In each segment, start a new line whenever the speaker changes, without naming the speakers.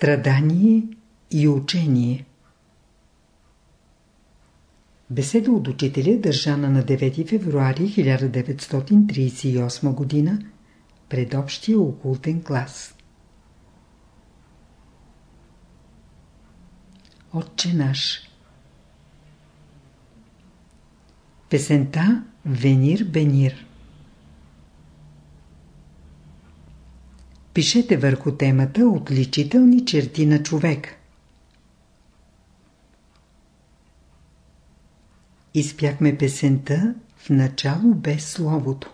Страдание и учение Беседа от учителя държана на 9 февруари 1938 г. пред общия окултен клас. Отче наш Песента Венир Бенир Пишете върху темата Отличителни черти на човек. Изпяхме песента в начало без словото.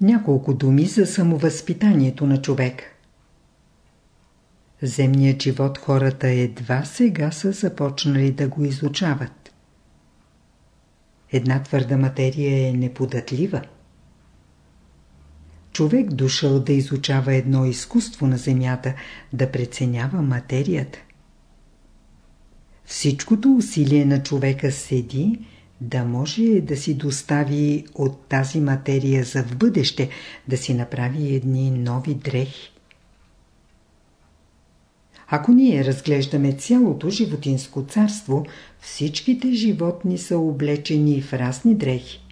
Няколко думи за самовъзпитанието на човек. Земният живот хората едва сега са започнали да го изучават. Една твърда материя е неподатлива човек дошъл да изучава едно изкуство на земята, да преценява материята. Всичкото усилие на човека седи да може да си достави от тази материя за в бъдеще, да си направи едни нови дрехи. Ако ние разглеждаме цялото животинско царство, всичките животни са облечени в разни дрехи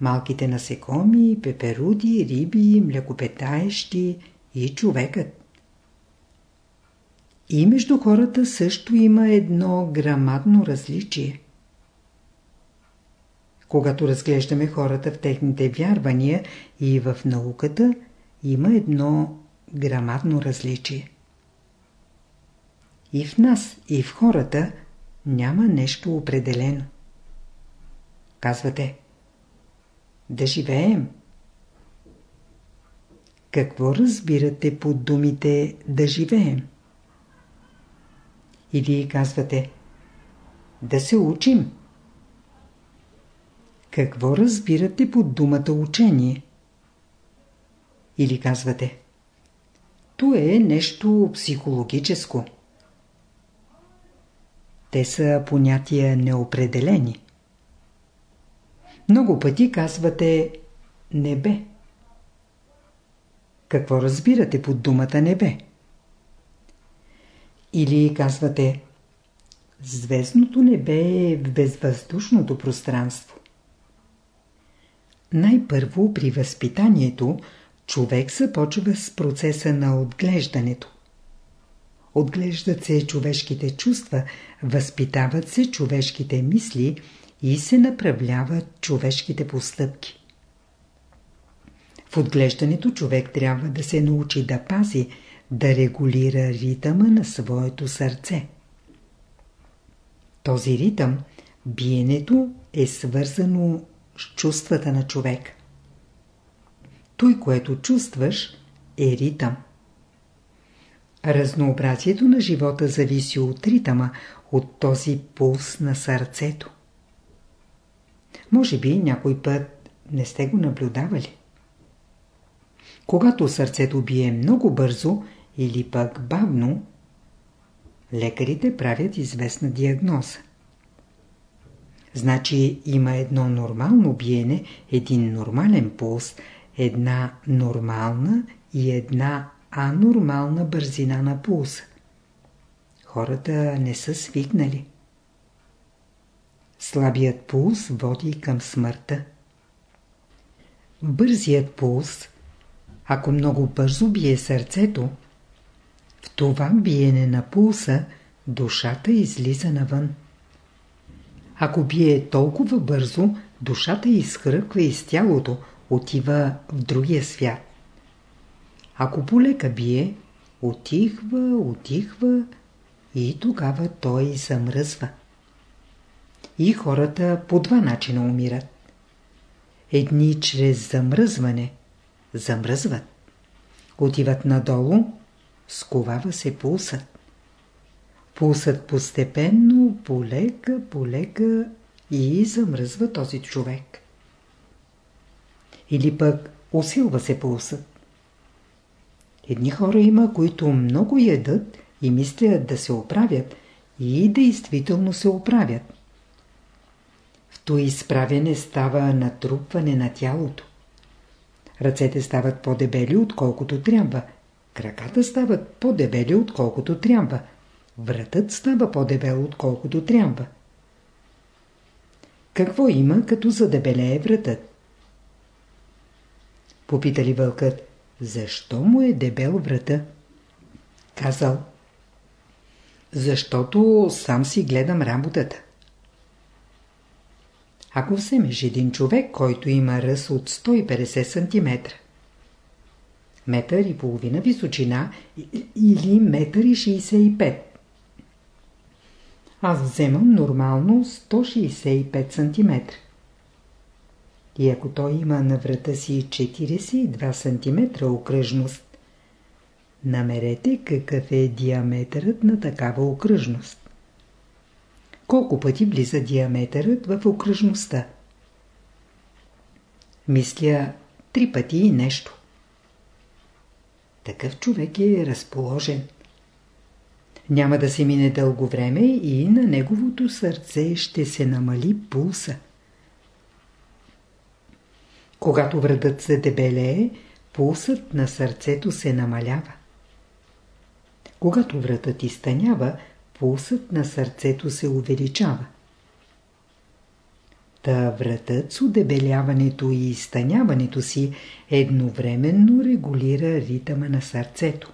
малките насекоми, пеперуди, риби, млекопетаещи и човекът. И между хората също има едно грамадно различие. Когато разглеждаме хората в техните вярвания и в науката, има едно грамадно различие. И в нас, и в хората няма нещо определено. Казвате – да живеем. Какво разбирате под думите да живеем? И вие казвате да се учим. Какво разбирате под думата учение? Или казвате То е нещо психологическо. Те са понятия неопределени. Много пъти казвате небе. Какво разбирате под думата небе? Или казвате Звездното небе е в безвъздушното пространство. Най-първо при възпитанието човек започва с процеса на отглеждането. Отглеждат се човешките чувства, възпитават се човешките мисли – и се направляват човешките постъпки. В отглеждането човек трябва да се научи да пази, да регулира ритъма на своето сърце. Този ритъм, биенето, е свързано с чувствата на човек. Той, което чувстваш, е ритъм. Разнообразието на живота зависи от ритъма, от този пулс на сърцето. Може би някой път не сте го наблюдавали. Когато сърцето бие много бързо или пък бавно, лекарите правят известна диагноза. Значи има едно нормално биене, един нормален пулс, една нормална и една анормална бързина на пулса. Хората не са свикнали. Слабият пулс води към смъртта. Бързият пулс, ако много бързо бие сърцето, в това биене на пулса душата излиза навън. Ако бие толкова бързо, душата изхръква из тялото, отива в другия свят. Ако полека бие, отихва, отихва и тогава той замръзва. И хората по два начина умират. Едни чрез замръзване замръзват. Отиват надолу, сковава се пулсът. Пулсът постепенно, полека, полека и замръзва този човек. Или пък усилва се пулсът. Едни хора има, които много ядат и мислят да се оправят и действително се оправят. То изправяне става натрупване на тялото. Ръцете стават по-дебели, отколкото трябва. Краката стават по-дебели, отколкото трябва. Вратът става по-дебел, отколкото трябва. Какво има, като задебелее вратът? Попитали вълкът, защо му е дебел врата? Казал, защото сам си гледам работата. Ако вземеш един човек, който има ръст от 150 см, метър и половина височина или метър и 65 аз вземам нормално 165 см. И ако той има на врата си 42 см окръжност, намерете какъв е диаметърът на такава окръжност. Колко пъти влиза диаметърът в окръжността? Мисля, три пъти и нещо. Такъв човек е разположен. Няма да се мине дълго време и на неговото сърце ще се намали пулса. Когато врадът се дебелее, пулсът на сърцето се намалява. Когато вратът изтънява, пулсът на сърцето се увеличава. Та вратът с удебеляването и изтъняването си едновременно регулира ритъма на сърцето.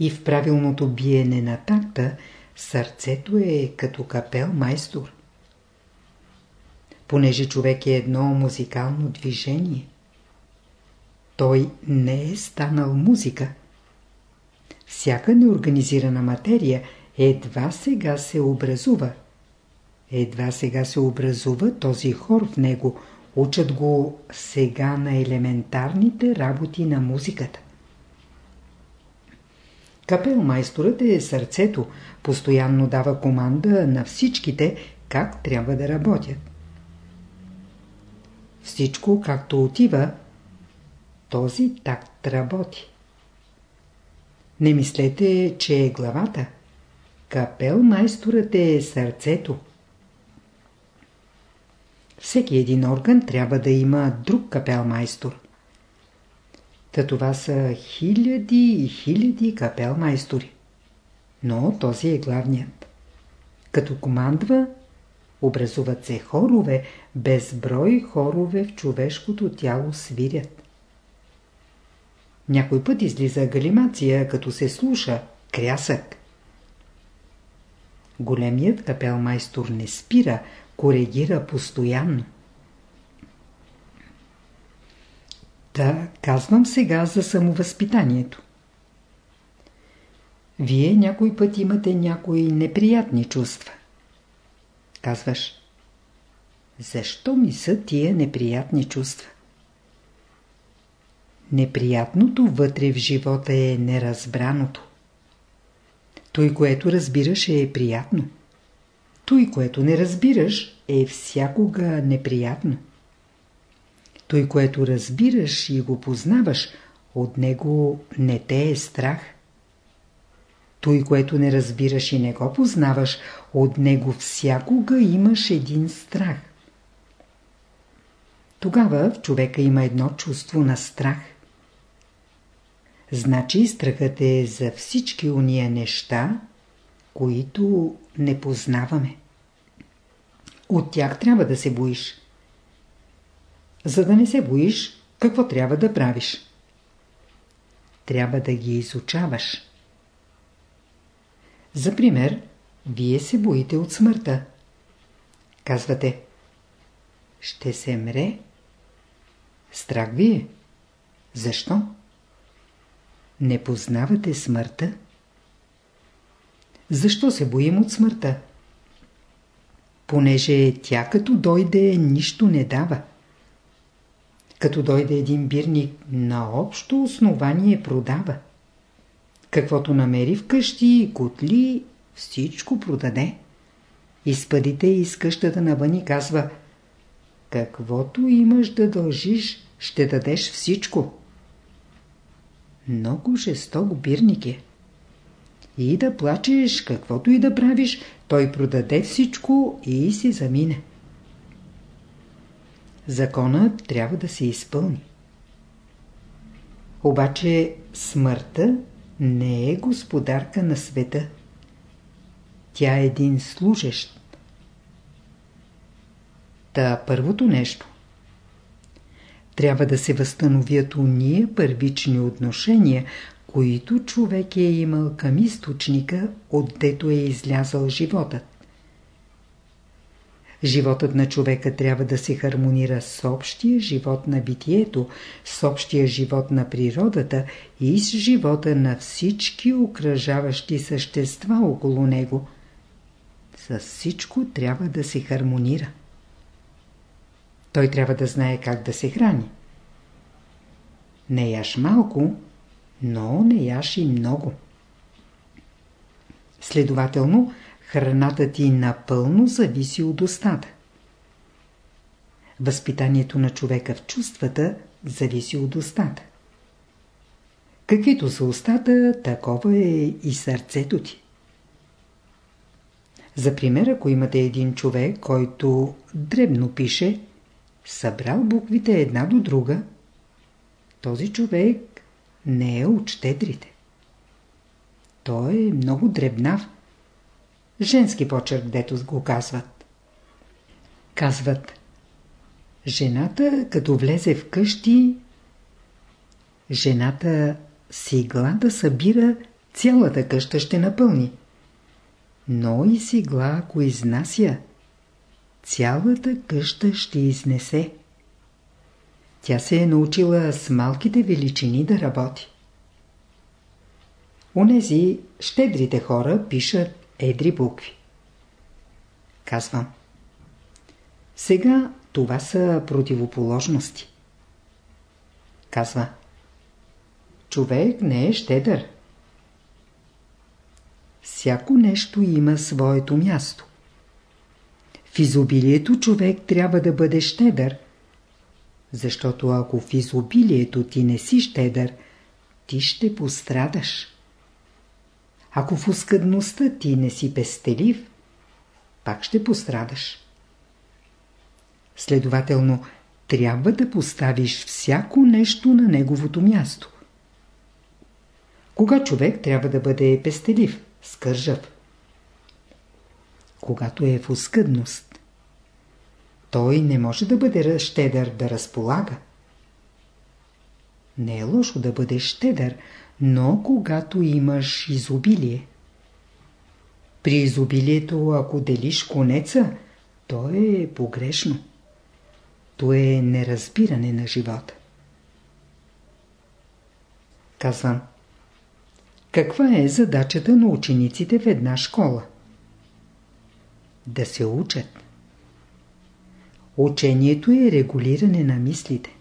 И в правилното биене на такта сърцето е като капел майстор. Понеже човек е едно музикално движение, той не е станал музика – всяка неорганизирана материя едва сега се образува. Едва сега се образува този хор в него. Учат го сега на елементарните работи на музиката. Капелмайсторът е сърцето, постоянно дава команда на всичките как трябва да работят. Всичко както отива, този такт работи. Не мислете, че е главата. Капел майсторът е сърцето. Всеки един орган трябва да има друг капел майстор. Та това са хиляди и хиляди капел майстори. Но този е главният. Като командва, образуват се хорове, безброй хорове в човешкото тяло свирят. Някой път излиза галимация, като се слуша крясък. Големият капелмайстор не спира, коригира постоянно. Та казвам сега за самовъзпитанието. Вие някой път имате някои неприятни чувства. Казваш, защо ми са тия неприятни чувства? Неприятното вътре в живота е неразбраното. Той, което разбираш, е приятно. Той, което не разбираш, е всякога неприятно. Той, което разбираш и го познаваш, от него не те е страх. Той, което не разбираш и не го познаваш, от него всякога имаш един страх. Тогава в човека има едно чувство на страх – Значи страхът е за всички уния неща, които не познаваме. От тях трябва да се боиш. За да не се боиш, какво трябва да правиш? Трябва да ги изучаваш. За пример, вие се боите от смъртта. Казвате, ще се мре. Страх ви е. Защо? Не познавате смъртта? Защо се боим от смъртта? Понеже тя като дойде, нищо не дава. Като дойде един бирник, на общо основание продава. Каквото намери в къщи, котли, всичко продаде. Изпадите из къщата навън и казва Каквото имаш да дължиш, ще дадеш всичко. Много жесток бирник е. И да плачеш, каквото и да правиш, той продаде всичко и си замине. Законът трябва да се изпълни. Обаче смъртта не е господарка на света. Тя е един служещ. Та първото нещо. Трябва да се възстановят уния първични отношения, които човек е имал към източника, отдето е излязъл животът. Животът на човека трябва да се хармонира с общия живот на битието, с общия живот на природата и с живота на всички окръжаващи същества около него. С всичко трябва да се хармонира. Той трябва да знае как да се храни. Не яш малко, но не яш и много. Следователно, храната ти напълно зависи от устата. Възпитанието на човека в чувствата зависи от устата. Каквито са устата, такова е и сърцето ти. За пример, ако имате един човек, който дребно пише, събрал буквите една до друга, този човек не е от щедрите. Той е много дребнав. Женски почерк, дето го казват. Казват, жената като влезе в къщи, жената с игла да събира цялата къща ще напълни. Но и с игла, ако изнася, цялата къща ще изнесе. Тя се е научила с малките величини да работи. Онези щедрите хора пишат едри букви. Казвам. Сега това са противоположности. Казва. Човек не е щедър. Всяко нещо има своето място. В изобилието човек трябва да бъде щедър, защото ако в изобилието ти не си щедър, ти ще пострадаш. Ако в оскъдността ти не си пестелив, пак ще пострадаш. Следователно, трябва да поставиш всяко нещо на неговото място. Кога човек трябва да бъде пестелив, скържав? Когато е в оскъдност. Той не може да бъде щедър да разполага. Не е лошо да бъдеш щедър, но когато имаш изобилие. При изобилието, ако делиш конеца, то е погрешно. То е неразбиране на живота. Казвам. Каква е задачата на учениците в една школа? Да се учат. Учението е регулиране на мислите.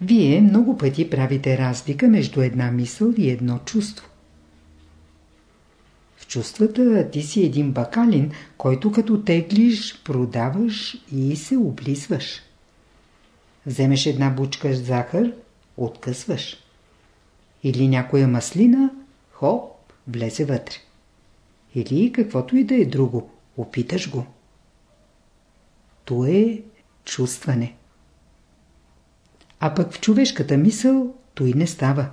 Вие много пъти правите разлика между една мисъл и едно чувство. В чувствата ти си един бакалин, който като теглиш, продаваш и се облизваш. Вземеш една бучка захар, откъсваш. Или някоя маслина, хоп, влезе вътре. Или каквото и да е друго, опиташ го. То е чувстване. А пък в човешката мисъл той не става.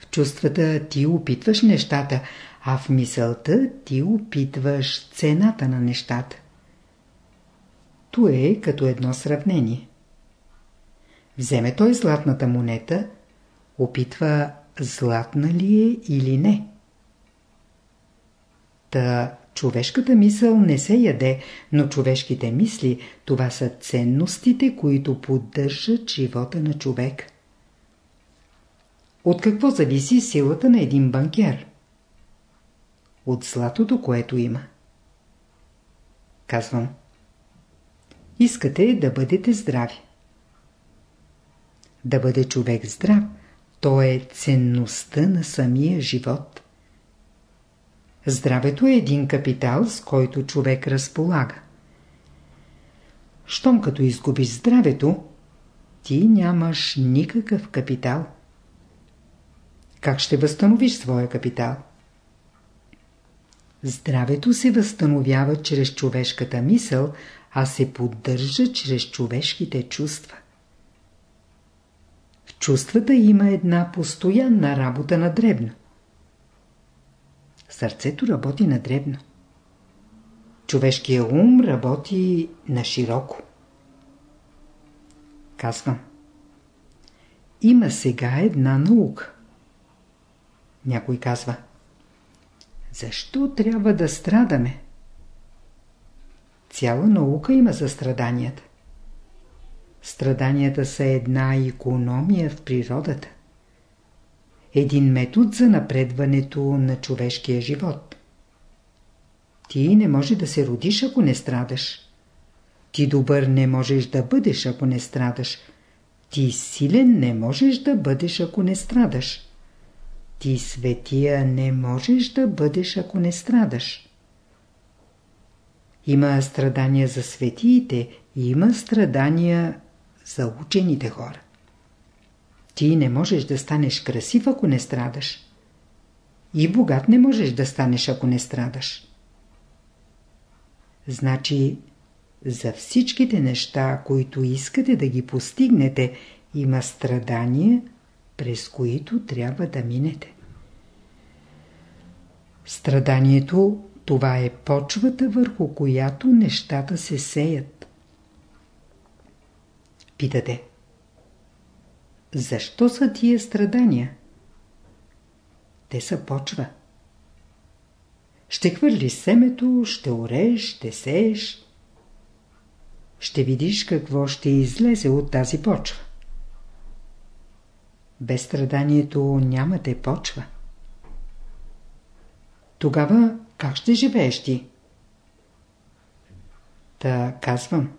В чувствата ти опитваш нещата, а в мисълта ти опитваш цената на нещата. То е като едно сравнение. Вземе той златната монета, опитва златна ли е или не. Та Човешката мисъл не се яде, но човешките мисли, това са ценностите, които поддържат живота на човек. От какво зависи силата на един банкер? От златото, което има. Казвам. Искате да бъдете здрави. Да бъде човек здрав, то е ценността на самия живот. Здравето е един капитал, с който човек разполага. Щом като изгубиш здравето, ти нямаш никакъв капитал. Как ще възстановиш своя капитал? Здравето се възстановява чрез човешката мисъл, а се поддържа чрез човешките чувства. В чувствата има една постоянна работа на дребно. Сърцето работи на дребно. Човешкият ум работи на широко. Казвам. Има сега една наука. Някой казва. Защо трябва да страдаме? Цяла наука има за страданията. Страданията са една економия в природата. Един метод за напредването на човешкия живот. Ти не може да се родиш, ако не страдаш. Ти добър не можеш да бъдеш, ако не страдаш. Ти силен не можеш да бъдеш, ако не страдаш. Ти светия не можеш да бъдеш, ако не страдаш. Има страдания за светиите, има страдания за учените хора. Ти не можеш да станеш красив, ако не страдаш. И богат не можеш да станеш, ако не страдаш. Значи, за всичките неща, които искате да ги постигнете, има страдания, през които трябва да минете. Страданието – това е почвата, върху която нещата се сеят. Питате. Защо са тия страдания? Те са почва. Ще хвърлиш семето, ще ореш, ще сееш. Ще видиш какво ще излезе от тази почва. Без страданието нямате почва. Тогава как ще живееш ти? Та казвам.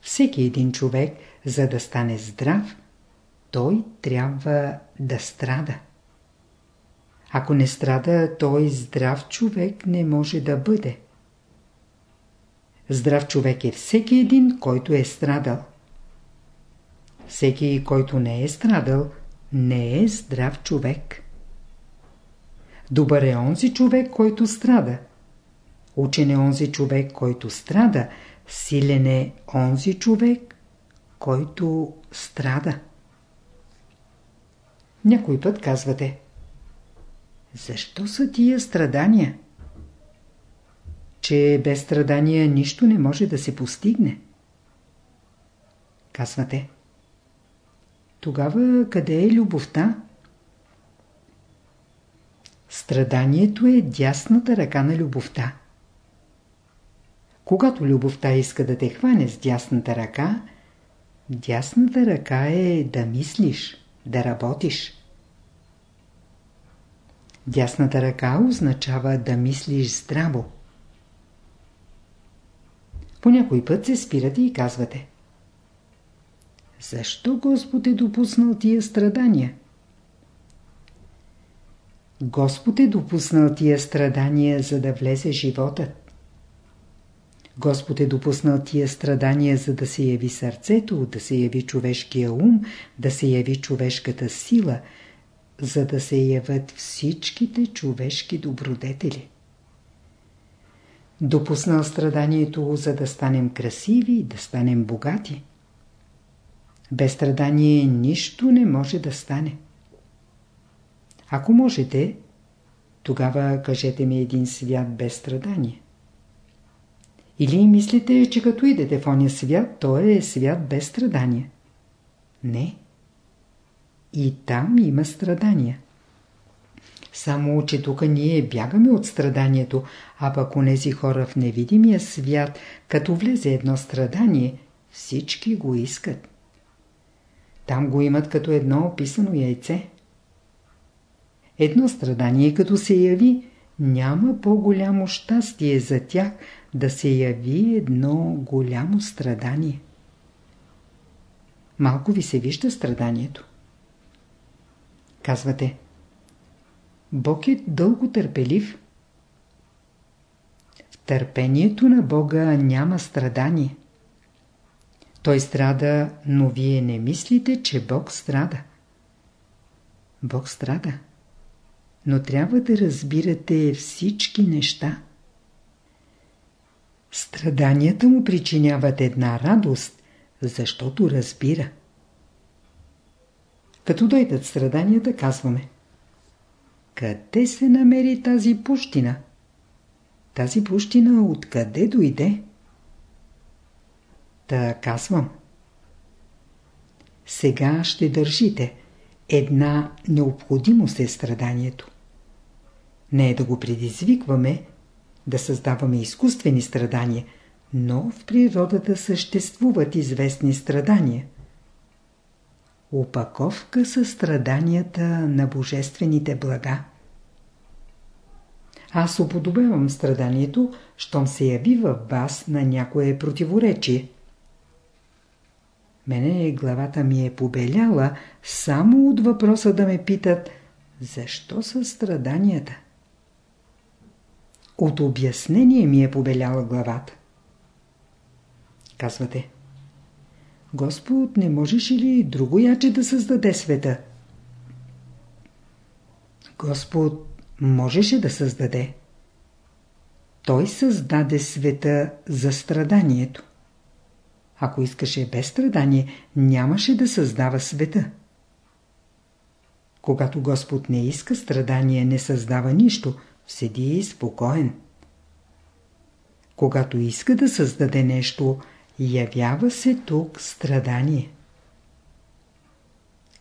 Всеки един човек, за да стане здрав, той трябва да страда. Ако не страда, той здрав човек не може да бъде. Здрав човек е всеки един, който е страдал. Всеки, който не е страдал, не е здрав човек. Добър е онзи човек, който страда. Учен е онзи човек, който страда. Силен е онзи човек, който страда. Някой път казвате Защо са тия страдания? Че без страдания нищо не може да се постигне. Казвате Тогава къде е любовта? Страданието е дясната ръка на любовта. Когато любовта иска да те хване с дясната ръка, дясната ръка е да мислиш, да работиш. Дясната ръка означава да мислиш здраво. По някой път се спирате и казвате Защо Господ е допуснал тия страдания? Господ е допуснал тия страдания, за да влезе животът. Господ е допуснал тия страдания, за да се яви сърцето, да се яви човешкия ум, да се яви човешката сила, за да се явят всичките човешки добродетели. Допуснал страданието, за да станем красиви, да станем богати. Без страдание нищо не може да стане. Ако можете, тогава кажете ми един свят без страдание. Или мислите, че като идете в оня свят, то е свят без страдания? Не. И там има страдания. Само, че тук ние бягаме от страданието, а пък онези хора в невидимия свят, като влезе едно страдание, всички го искат. Там го имат като едно описано яйце. Едно страдание като се яви, няма по-голямо щастие за тях да се яви едно голямо страдание. Малко ви се вижда страданието. Казвате, Бог е дълго търпелив. В търпението на Бога няма страдание. Той страда, но вие не мислите, че Бог страда. Бог страда но трябва да разбирате всички неща. Страданията му причиняват една радост, защото разбира. Като дойдат страданията, казваме Къде се намери тази пущина? Тази пущина откъде дойде? Та казвам. Сега ще държите. Една необходимост е страданието. Не е да го предизвикваме, да създаваме изкуствени страдания, но в природата съществуват известни страдания. Опаковка са страданията на божествените блага. Аз уподобявам страданието, щом се яви във вас на някое противоречие. Мене главата ми е побеляла само от въпроса да ме питат защо са страданията. От обяснение ми е побеляла главата. Казвате. Господ не можеше ли друго яче да създаде света? Господ можеше да създаде. Той създаде света за страданието. Ако искаше без страдание, нямаше да създава света. Когато Господ не иска страдание, не създава нищо, седи спокоен. Когато иска да създаде нещо, явява се тук страдание.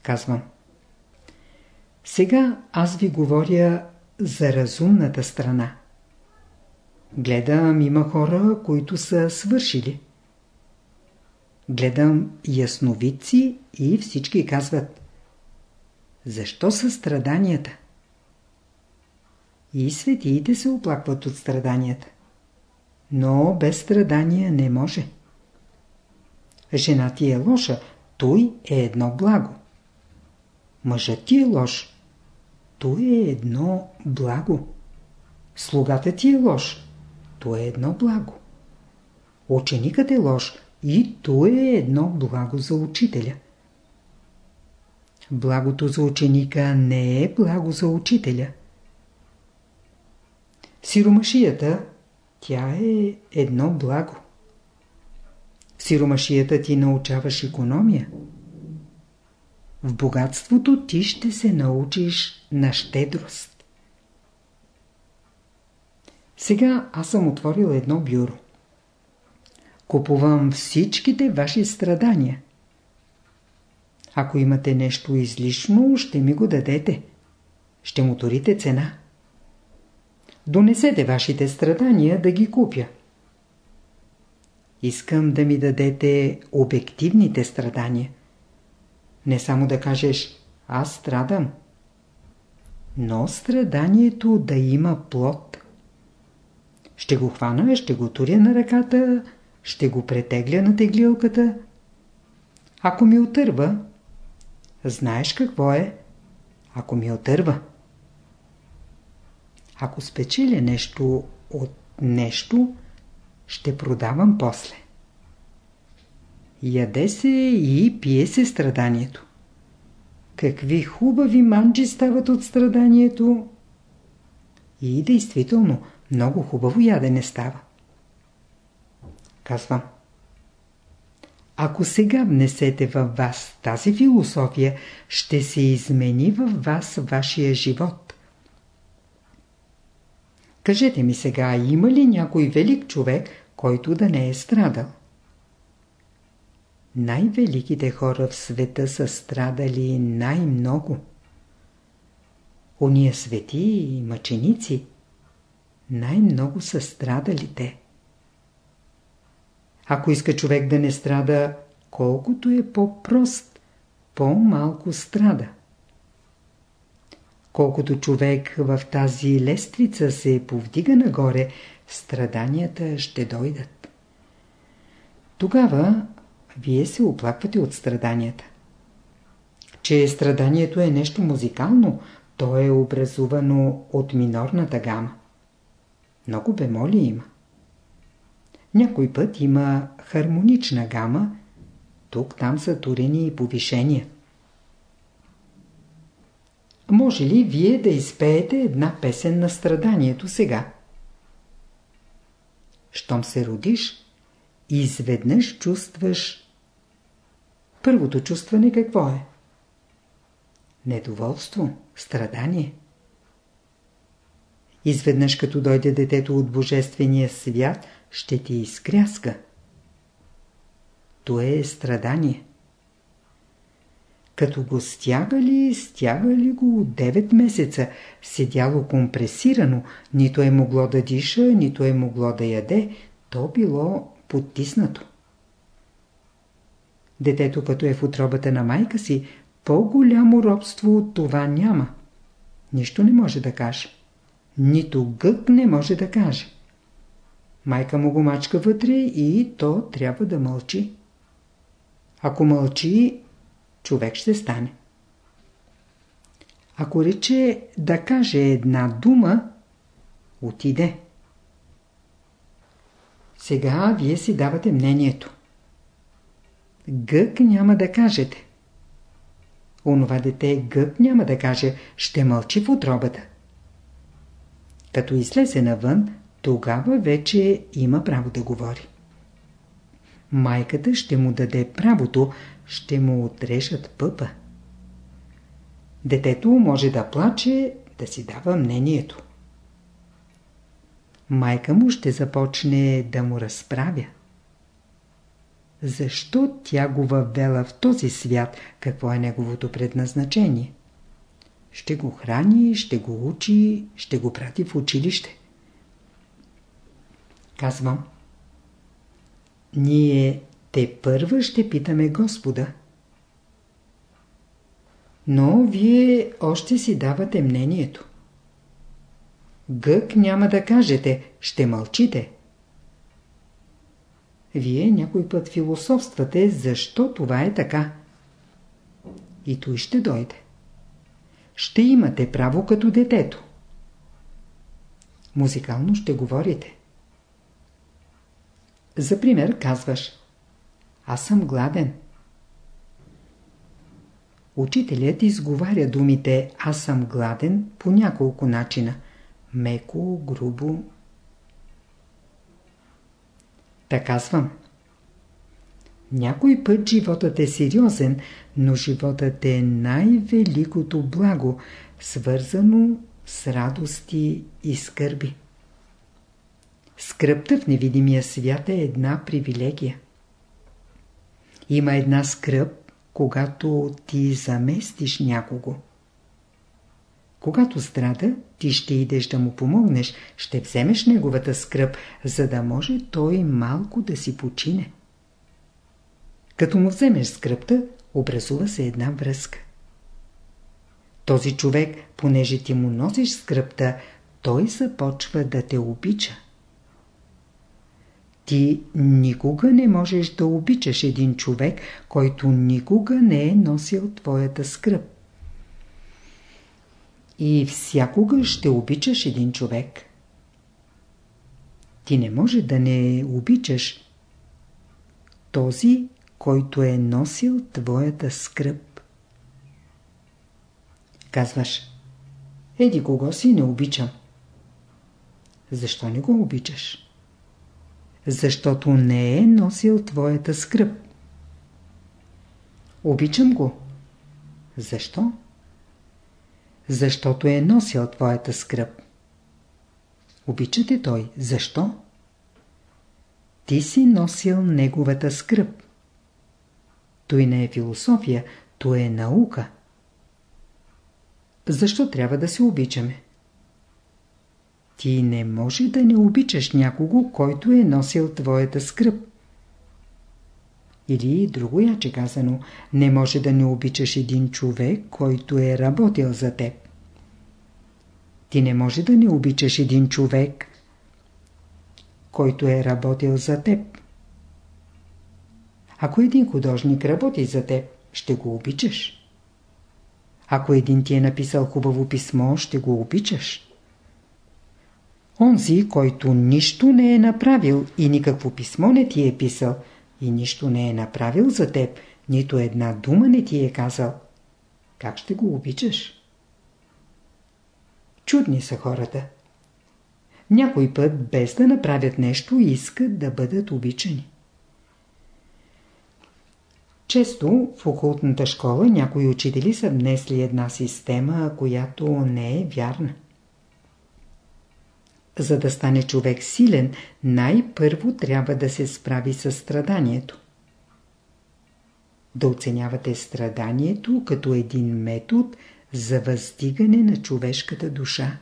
Казвам. Сега аз ви говоря за разумната страна. Гледам, има хора, които са свършили. Гледам ясновидци и всички казват Защо са страданията? И светиите се оплакват от страданията. Но без страдания не може. Жена ти е лоша, той е едно благо. Мъжът ти е лош, той е едно благо. Слугата ти е лош, то е едно благо. Ученикът е лош и то е едно благо за учителя. Благото за ученика не е благо за учителя. Сиромашията, тя е едно благо. В сиромашията ти научаваш економия. В богатството ти ще се научиш на щедрост. Сега аз съм отворил едно бюро. Купувам всичките ваши страдания. Ако имате нещо излишно, ще ми го дадете. Ще му турите цена. Донесете вашите страдания да ги купя. Искам да ми дадете обективните страдания. Не само да кажеш аз страдам, но страданието да има плод. Ще го хвана, ще го туря на ръката, ще го претегля на теглилката. Ако ми отърва, знаеш какво е? Ако ми отърва. Ако спечеля нещо от нещо, ще продавам после. Яде се и пие се страданието. Какви хубави манджи стават от страданието. И действително, много хубаво ядене става. Казвам. Ако сега внесете във вас тази философия, ще се измени във вас вашия живот. Кажете ми сега, има ли някой велик човек, който да не е страдал? най-великите хора в света са страдали най-много. Ония свети и мъченици най-много са страдали те. Ако иска човек да не страда, колкото е по-прост, по-малко страда. Колкото човек в тази лествица се повдига нагоре, страданията ще дойдат. Тогава вие се оплаквате от страданията. Че страданието е нещо музикално, то е образувано от минорната гама. Много бемоли има. Някой път има хармонична гама, тук-там са турени и повишения. Може ли вие да изпеете една песен на страданието сега? щом се родиш, изведнъж чувстваш... Първото чувстване какво е? Недоволство, страдание. Изведнъж като дойде детето от Божествения свят, ще ти изкряска. То е страдание. Като го стягали, стягали го 9 месеца, седяло компресирано, нито е могло да диша, нито е могло да яде, то било потиснато. Детето, като е в отробата на майка си, по-голямо робство от това няма. Нищо не може да каже. Нито гък не може да каже. Майка му го мачка вътре и то трябва да мълчи. Ако мълчи, човек ще стане. Ако рече да каже една дума, отиде. Сега вие си давате мнението. Гък няма да кажете. Онова дете гък няма да каже, ще мълчи в отробата. Като излезе навън, тогава вече има право да говори. Майката ще му даде правото, ще му отрежат пъпа. Детето може да плаче, да си дава мнението. Майка му ще започне да му разправя. Защо тя го въвела в този свят? Какво е неговото предназначение? Ще го храни, ще го учи, ще го прати в училище. Казвам. Ние те първа ще питаме Господа. Но вие още си давате мнението. Гък няма да кажете, ще мълчите. Вие някой път философствате, защо това е така. И той ще дойде. Ще имате право като детето. Музикално ще говорите. За пример казваш Аз съм гладен. Учителят изговаря думите Аз съм гладен по няколко начина. Меко, грубо. Така казвам. Някой път животът е сериозен, но животът е най-великото благо, свързано с радости и скърби. Скръпта в невидимия свят е една привилегия. Има една скръп, когато ти заместиш някого. Когато страда, ти ще идеш да му помогнеш, ще вземеш неговата скръп, за да може той малко да си почине. Като му вземеш скръпта, образува се една връзка. Този човек, понеже ти му носиш скръпта, той започва да те обича. Ти никога не можеш да обичаш един човек, който никога не е носил твоята скръп. И всякога ще обичаш един човек. Ти не може да не обичаш този, който е носил твоята скръп. Казваш, еди кого си не обичам. Защо не го обичаш? Защото не е носил твоята скръп. Обичам го. Защо? Защото е носил твоята скръп. Обичате той. Защо? Ти си носил неговата скръп. Той не е философия, то е наука. Защо трябва да се обичаме? Ти не може да не обичаш някого, който е носил твоята скръп. Или друго яче казано, не може да не обичаш един човек, който е работил за теб. Ти не може да не обичаш един човек, който е работил за теб. Ако един художник работи за теб, ще го обичаш. Ако един ти е написал хубаво писмо, ще го обичаш. Онзи, който нищо не е направил и никакво писмо не ти е писал и нищо не е направил за теб, нито една дума не ти е казал, как ще го обичаш? Чудни са хората. някой път, без да направят нещо, искат да бъдат обичани. Често в окултната школа някои учители са внесли една система, която не е вярна. За да стане човек силен, най-първо трябва да се справи с страданието. Да оценявате страданието като един метод за въздигане на човешката душа.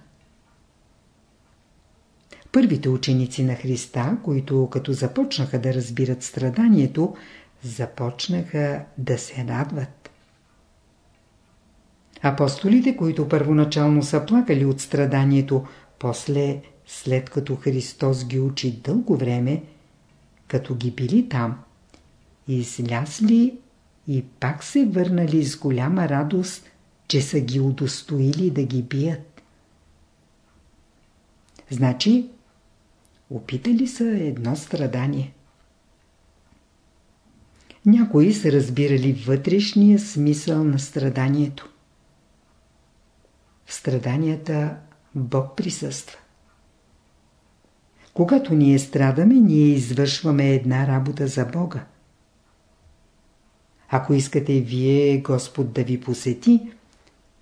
Първите ученици на Христа, които като започнаха да разбират страданието, започнаха да се радват. Апостолите, които първоначално са плакали от страданието, после, след като Христос ги учи дълго време, като ги били там, излязли и пак се върнали с голяма радост, че са ги удостоили да ги бият. Значи, опитали са едно страдание. Някои са разбирали вътрешния смисъл на страданието. В страданията Бог присъства. Когато ние страдаме, ние извършваме една работа за Бога. Ако искате вие Господ да ви посети,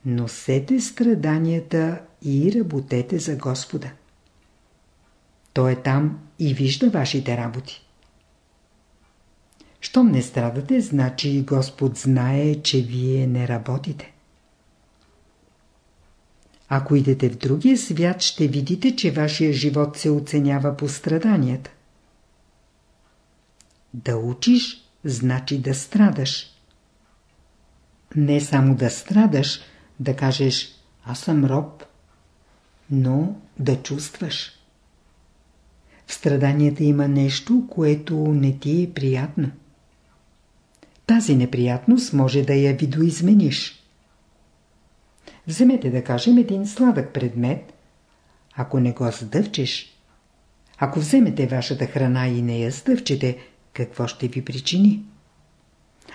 носете страданията и работете за Господа. Той е там и вижда вашите работи. Щом не страдате, значи Господ знае, че вие не работите. Ако идете в другия свят, ще видите, че вашия живот се оценява по страданията. Да учиш, значи да страдаш. Не само да страдаш, да кажеш аз съм роб, но да чувстваш. В страданията има нещо, което не ти е приятно. Тази неприятност може да я видоизмениш. Вземете да кажем един сладък предмет. Ако не го сдъвчеш, ако вземете вашата храна и не я сдъвчете, какво ще ви причини?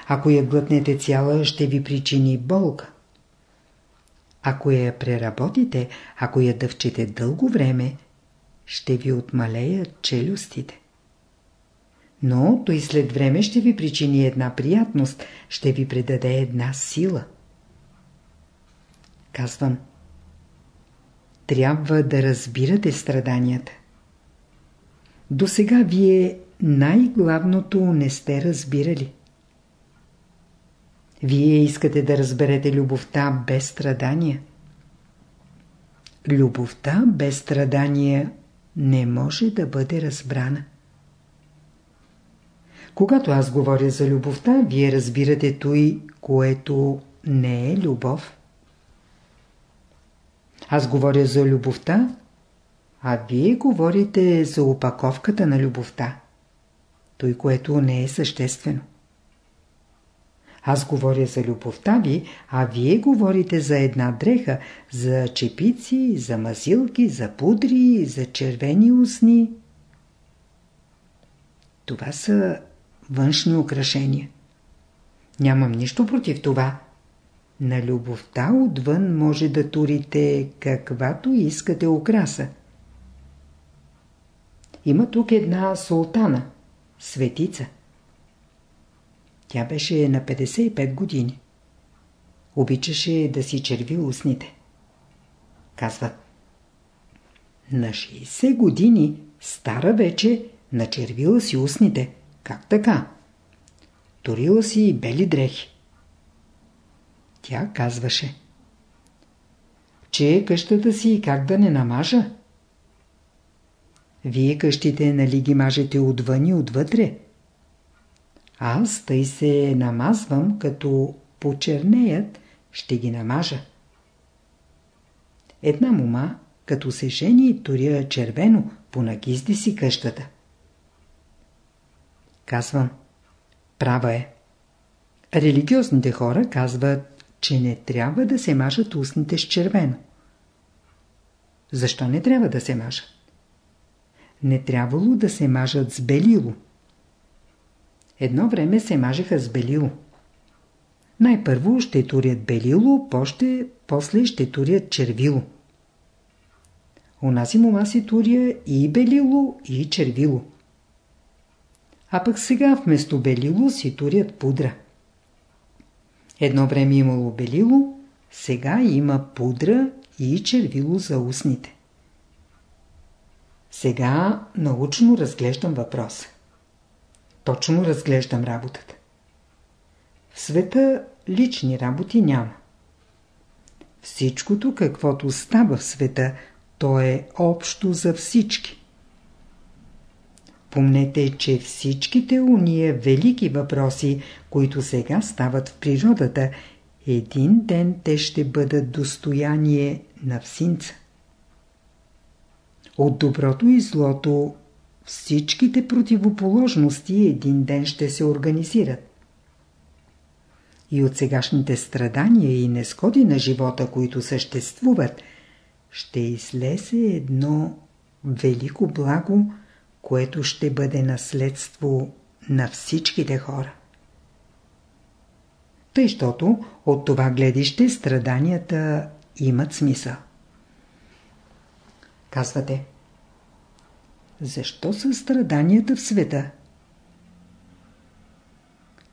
Ако я глътнете цяла, ще ви причини болка. Ако я преработите, ако я дъвчете дълго време, ще ви отмалеят челюстите. Но той след време ще ви причини една приятност, ще ви предаде една сила. Казвам, трябва да разбирате страданията. До сега вие най-главното не сте разбирали. Вие искате да разберете любовта без страдания. Любовта без страдания не може да бъде разбрана. Когато аз говоря за любовта, вие разбирате той, което не е любов. Аз говоря за любовта, а вие говорите за опаковката на любовта. Той, което не е съществено. Аз говоря за любовта ви, а вие говорите за една дреха, за чепици, за масилки, за пудри, за червени устни. Това са външни украшения. Нямам нищо против това. На любовта отвън може да турите каквато искате украса. Има тук една султана, светица. Тя беше на 55 години. Обичаше да си черви устните. Казват. На 60 години, стара вече, начервила си устните. Как така? Турила си бели дрехи. Тя казваше. Че къщата си как да не намажа? Вие къщите нали ги мажете отвън и отвътре? Аз тъй се намазвам, като почернеят, ще ги намажа. Една мума, като се жени, туря червено, понагизди си къщата. Казвам, права е. Религиозните хора казват, че не трябва да се мажат устните с червено. Защо не трябва да се мажат? Не трябвало да се мажат с белило. Едно време се мажеха с белило. Най-първо ще турят белило, поще, после ще турят червило. Унази мома си туря и белило, и червило. А пък сега вместо белило си турят пудра. Едно време имало белило, сега има пудра и червило за устните. Сега научно разглеждам въпроса. Точно разглеждам работата. В света лични работи няма. Всичкото, каквото става в света, то е общо за всички. Помнете, че всичките уния велики въпроси, които сега стават в природата, един ден те ще бъдат достояние на всинца. От доброто и злото всичките противоположности един ден ще се организират. И от сегашните страдания и несходи на живота, които съществуват, ще излезе едно велико благо, което ще бъде наследство на всичките хора. Тъй, щото от това гледище страданията имат смисъл. Казвате, защо са страданията в света?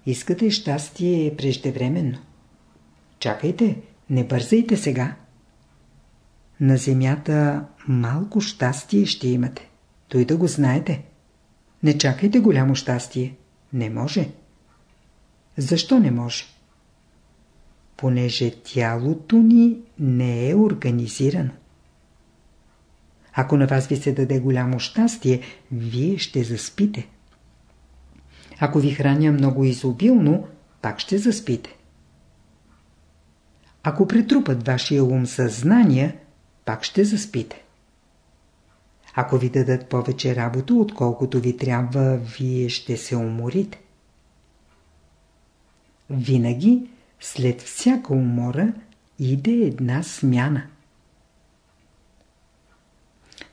Искате щастие преждевременно. Чакайте, не бързайте сега. На земята малко щастие ще имате. Той да го знаете. Не чакайте голямо щастие. Не може. Защо не може? Понеже тялото ни не е организирано. Ако на вас ви се даде голямо щастие, вие ще заспите. Ако ви храня много изобилно, пак ще заспите. Ако претрупат вашия ум съзнания, пак ще заспите. Ако ви дадат повече работа, отколкото ви трябва, вие ще се уморите. Винаги, след всяка умора, иде една смяна.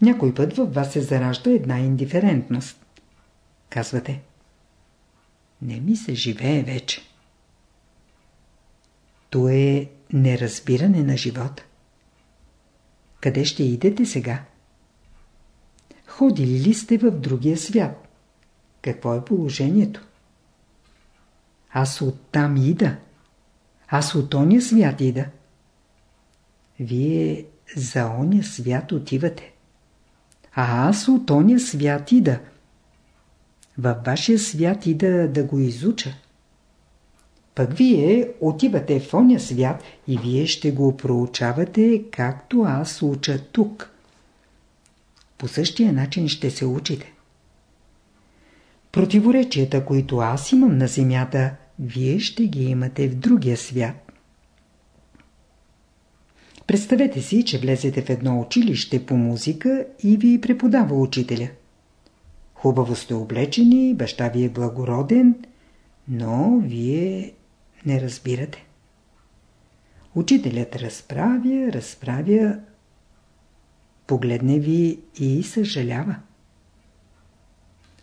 Някой път във вас се заражда една индиферентност. Казвате, не ми се живее вече. То е неразбиране на живота. Къде ще идете сега? Ходили ли сте в другия свят? Какво е положението? Аз оттам ида. Аз от оня свят ида. Вие за оня свят отивате. А аз от оня свят ида. Във вашия свят ида да го изуча. Пък вие отивате в оня свят и вие ще го проучавате, както аз уча тук. По същия начин ще се учите. Противоречията, които аз имам на земята, вие ще ги имате в другия свят. Представете си, че влезете в едно училище по музика и ви преподава учителя. Хубаво сте облечени, баща ви е благороден, но вие не разбирате. Учителят разправя, разправя, погледне ви и съжалява.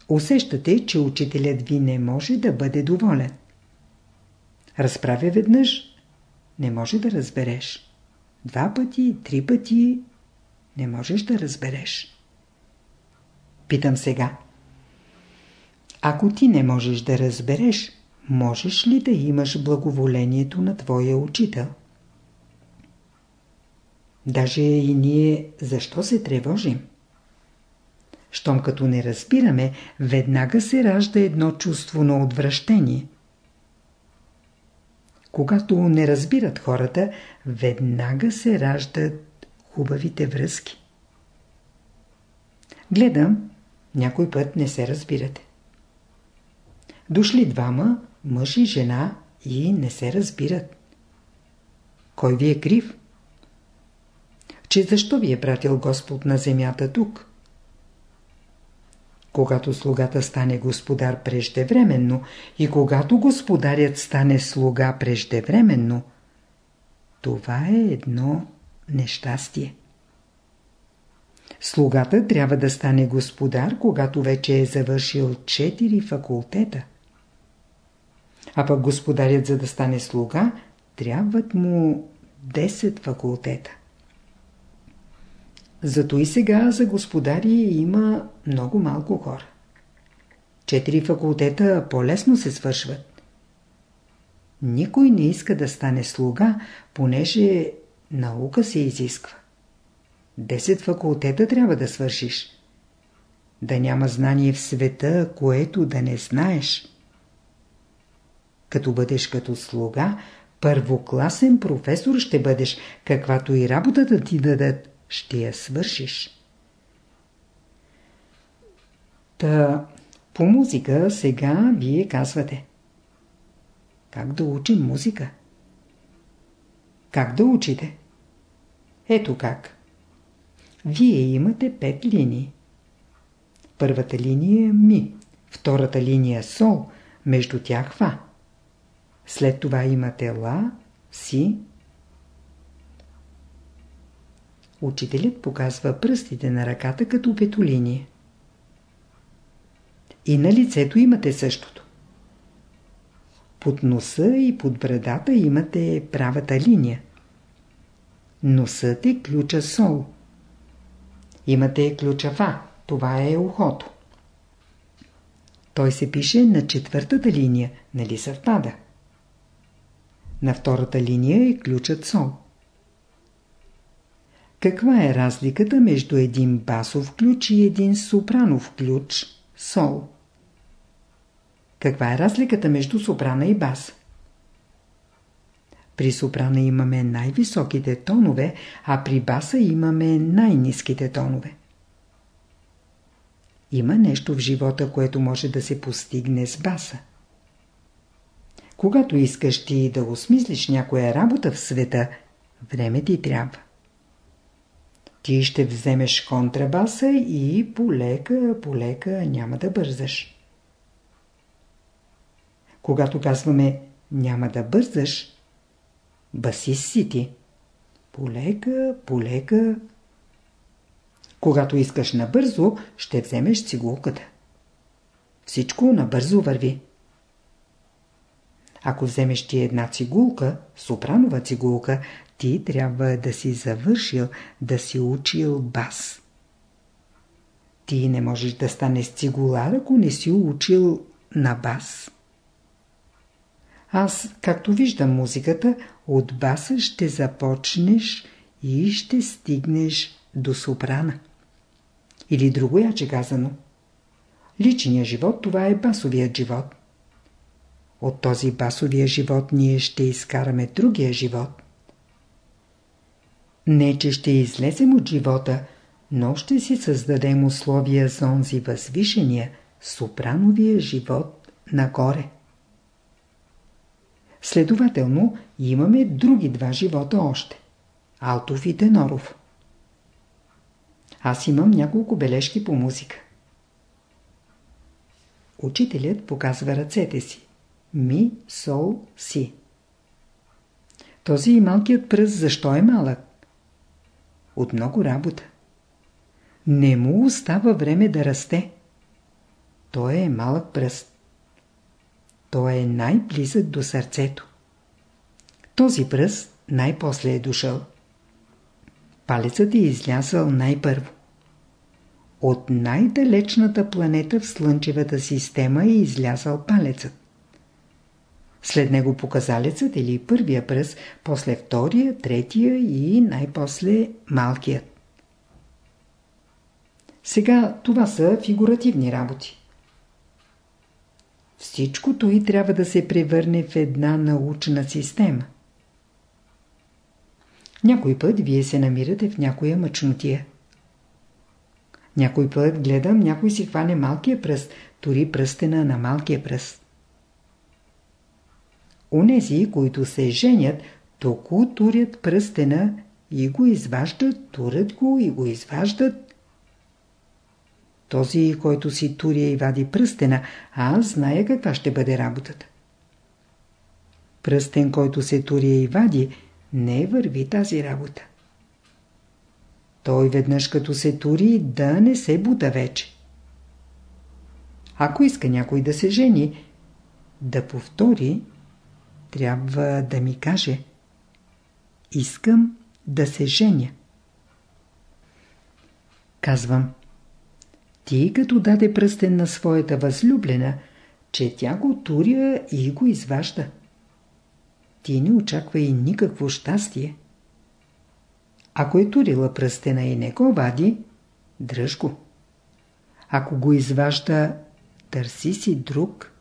Усещате, че учителят ви не може да бъде доволен. Разправя веднъж, не може да разбереш. Два пъти, три пъти, не можеш да разбереш. Питам сега. Ако ти не можеш да разбереш, можеш ли да имаш благоволението на твоя учител? Даже и ние защо се тревожим? Щом като не разбираме, веднага се ражда едно чувство на отвращение. Когато не разбират хората, веднага се раждат хубавите връзки. Гледам, някой път не се разбирате. Дошли двама, мъж и жена, и не се разбират. Кой ви е крив? Че защо ви е пратил Господ на земята тук? Когато слугата стане господар преждевременно и когато господарят стане слуга преждевременно, това е едно нещастие. Слугата трябва да стане господар, когато вече е завършил четири факултета. А пък господарят, за да стане слуга, трябват му 10 факултета. Зато и сега за господари има много малко хора. Четири факултета по-лесно се свършват. Никой не иска да стане слуга, понеже наука се изисква. Десет факултета трябва да свършиш. Да няма знание в света, което да не знаеш. Като бъдеш като слуга, първокласен професор ще бъдеш, каквато и работата ти дадат, ще я свършиш. Та, по музика сега вие казвате. Как да учим музика? Как да учите? Ето как. Вие имате пет линии. Първата линия е ми, втората линия е сол, между тях фа. След това имате ла, си. Учителят показва пръстите на ръката като петолиния. И на лицето имате същото. Под носа и под брадата имате правата линия. Носът е ключа сол. Имате ключа фа. Това е ухото. Той се пише на четвъртата линия, нали съвпада? На втората линия е ключът сол. Каква е разликата между един басов ключ и един сопранов ключ сол? Каква е разликата между сопрана и бас? При сопрана имаме най-високите тонове, а при баса имаме най-низките тонове. Има нещо в живота, което може да се постигне с баса. Когато искаш ти да осмислиш някоя работа в света, време ти трябва. Ти ще вземеш контрабаса и полека, полека няма да бързаш. Когато казваме няма да бързаш, басис си ти. Полека, полека. Когато искаш набързо, ще вземеш цигулката. Всичко набързо върви. Ако вземеш ти една цигулка, сопранова цигулка, ти трябва да си завършил, да си учил бас. Ти не можеш да станеш цигулар, ако не си учил на бас. Аз, както виждам музиката, от баса ще започнеш и ще стигнеш до сопрана. Или друго яче казано. Личният живот, това е басовият живот. От този басовия живот ние ще изкараме другия живот. Не, че ще излезем от живота, но ще си създадем условия за онзи възвишения, сопрановия живот нагоре. Следователно, имаме други два живота още. Алтов и Теноров. Аз имам няколко бележки по музика. Учителят показва ръцете си. Ми, сол, си. Този малкият пръст защо е малък? От много работа. Не му остава време да расте. Той е малък пръст. Той е най-близък до сърцето. Този пръст най-после е дошъл. Палецът е излязъл най-първо. От най-далечната планета в Слънчевата система е излязъл палецът. След него показалецът или първия пръст, после втория, третия и най-после малкият. Сега това са фигуративни работи. Всичкото и трябва да се превърне в една научна система. Някой път вие се намирате в някоя мъчнотия. Някой път гледам, някой си хване малкия пръст, тори пръстена на малкия пръст. Унези, които се женят, току турят пръстена и го изваждат, турят го и го изваждат. Този, който си туря и вади пръстена, аз зная каква ще бъде работата. Пръстен, който се туря и вади, не върви тази работа. Той веднъж като се тури да не се бута вече. Ако иска някой да се жени, да повтори, трябва да ми каже Искам да се женя. Казвам. Ти като даде пръстен на своята възлюблена, че тя го туря и го изважда. Ти не очаква и никакво щастие. Ако е турила пръстена и не го вади, дръж го. Ако го изважда, търси си друг.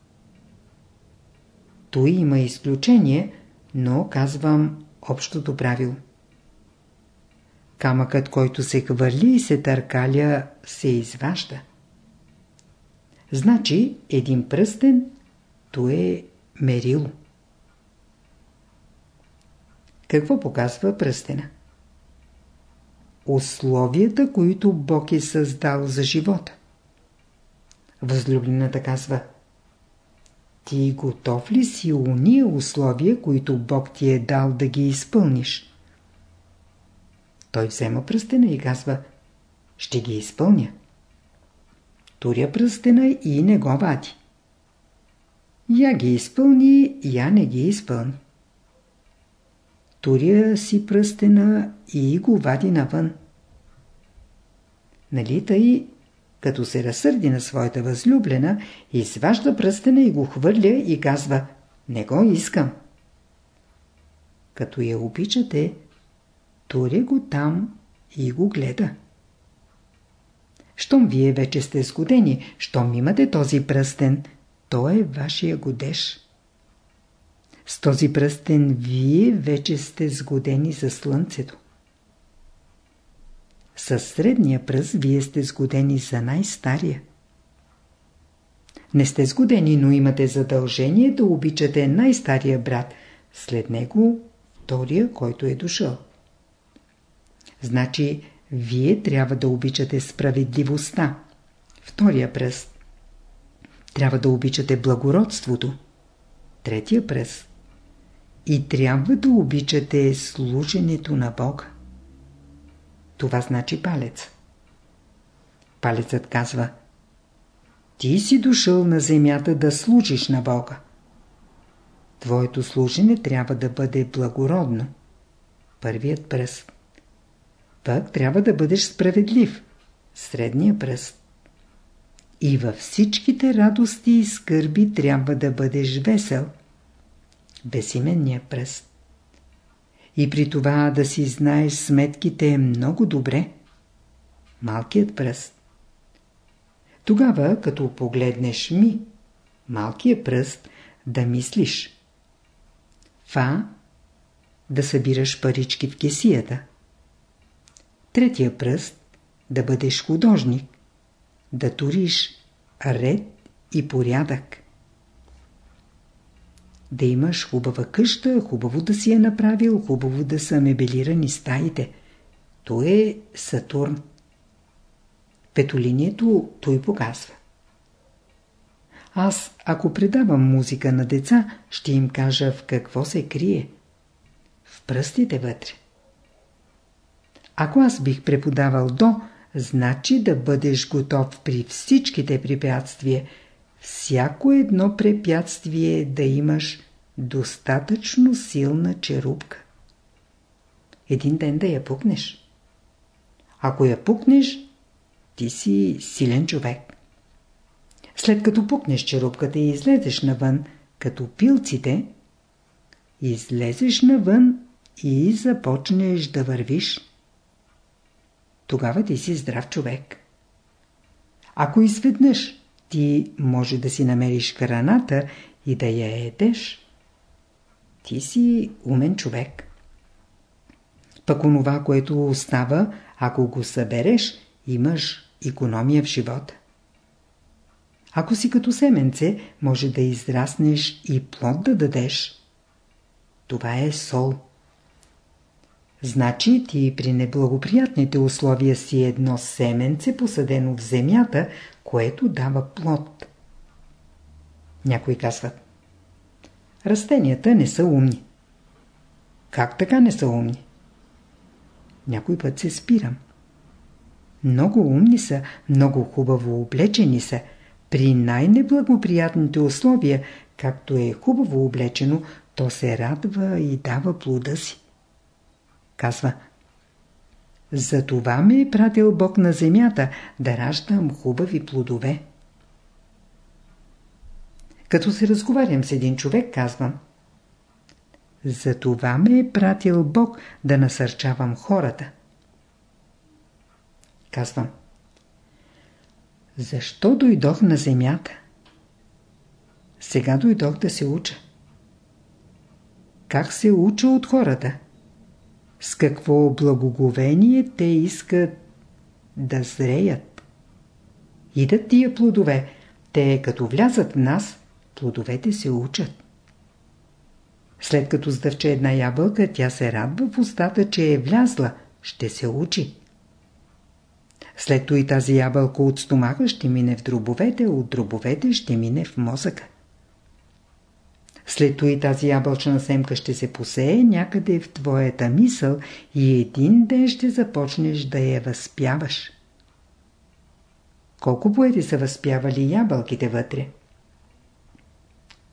Той има изключение, но казвам общото правило. Камъкът, който се хвърли и се търкаля, се изважда. Значи един пръстен, то е мерило. Какво показва пръстена? Условията, които Бог е създал за живота. Възлюблената казва Ти готов ли си уния условия, които Бог ти е дал да ги изпълниш? Той взема пръстена и казва Ще ги изпълня. Туря пръстена и не го вади. Я ги изпълни, я не ги изпълни. Туря си пръстена и го вади навън. Нали тъй, като се разсърди на своята възлюблена, изважда пръстена и го хвърля и казва «Не го искам». Като я обичате, туря го там и го гледа. Щом вие вече сте сгодени, щом имате този пръстен, то е вашия годеж. С този пръстен вие вече сте сгодени за слънцето. С средния пръст вие сте сгодени за най-стария. Не сте сгодени, но имате задължение да обичате най-стария брат, след него втория, който е дошъл. Значи, вие трябва да обичате справедливостта. Втория пръст. Трябва да обичате благородството. Третия пръст. И трябва да обичате служенето на Бога. Това значи палец. Палецът казва Ти си дошъл на земята да служиш на Бога. Твоето служене трябва да бъде благородно. Първият пръст. Пък трябва да бъдеш справедлив. Средния пръст. И във всичките радости и скърби трябва да бъдеш весел. Безименния пръст. И при това да си знаеш сметките много добре. Малкият пръст. Тогава, като погледнеш ми, малкият пръст, да мислиш. Фа, да събираш парички в кесията. Третия пръст да бъдеш художник, да туриш ред и порядък. Да имаш хубава къща, хубаво да си я направил, хубаво да са мебелирани стаите. То е Сатурн. Петолинието той показва. Аз, ако предавам музика на деца, ще им кажа в какво се крие. В пръстите вътре. Ако аз бих преподавал до, значи да бъдеш готов при всичките препятствия, всяко едно препятствие да имаш достатъчно силна черупка. Един ден да я пукнеш. Ако я пукнеш, ти си силен човек. След като пукнеш черупката и излезеш навън, като пилците, излезеш навън и започнеш да вървиш тогава ти си здрав човек. Ако изведнъж ти може да си намериш храната и да я едеш, ти си умен човек. Пък онова, което остава, ако го събереш, имаш економия в живота. Ако си като семенце, може да израснеш и плод да дадеш. Това е сол. Значи ти при неблагоприятните условия си едно семенце посадено в земята, което дава плод. Някои казват. Растенията не са умни. Как така не са умни? Някой път се спирам. Много умни са, много хубаво облечени са. При най-неблагоприятните условия, както е хубаво облечено, то се радва и дава плода си. Казва Затова ме е пратил Бог на земята да раждам хубави плодове. Като се разговарям с един човек, казвам Затова ме е пратил Бог да насърчавам хората. Казвам Защо дойдох на земята? Сега дойдох да се уча. Как се уча от хората? С какво благоговение те искат да зреят? Идат тия плодове. Те като влязат в нас, плодовете се учат. След като сдъвче една ябълка, тя се радва в устата, че е влязла, ще се учи. След и тази ябълка от стомаха ще мине в дробовете, от дробовете ще мине в мозъка. След и тази ябълчна семка ще се посее някъде в твоята мисъл и един ден ще започнеш да я възпяваш. Колко поети са възпявали ябълките вътре?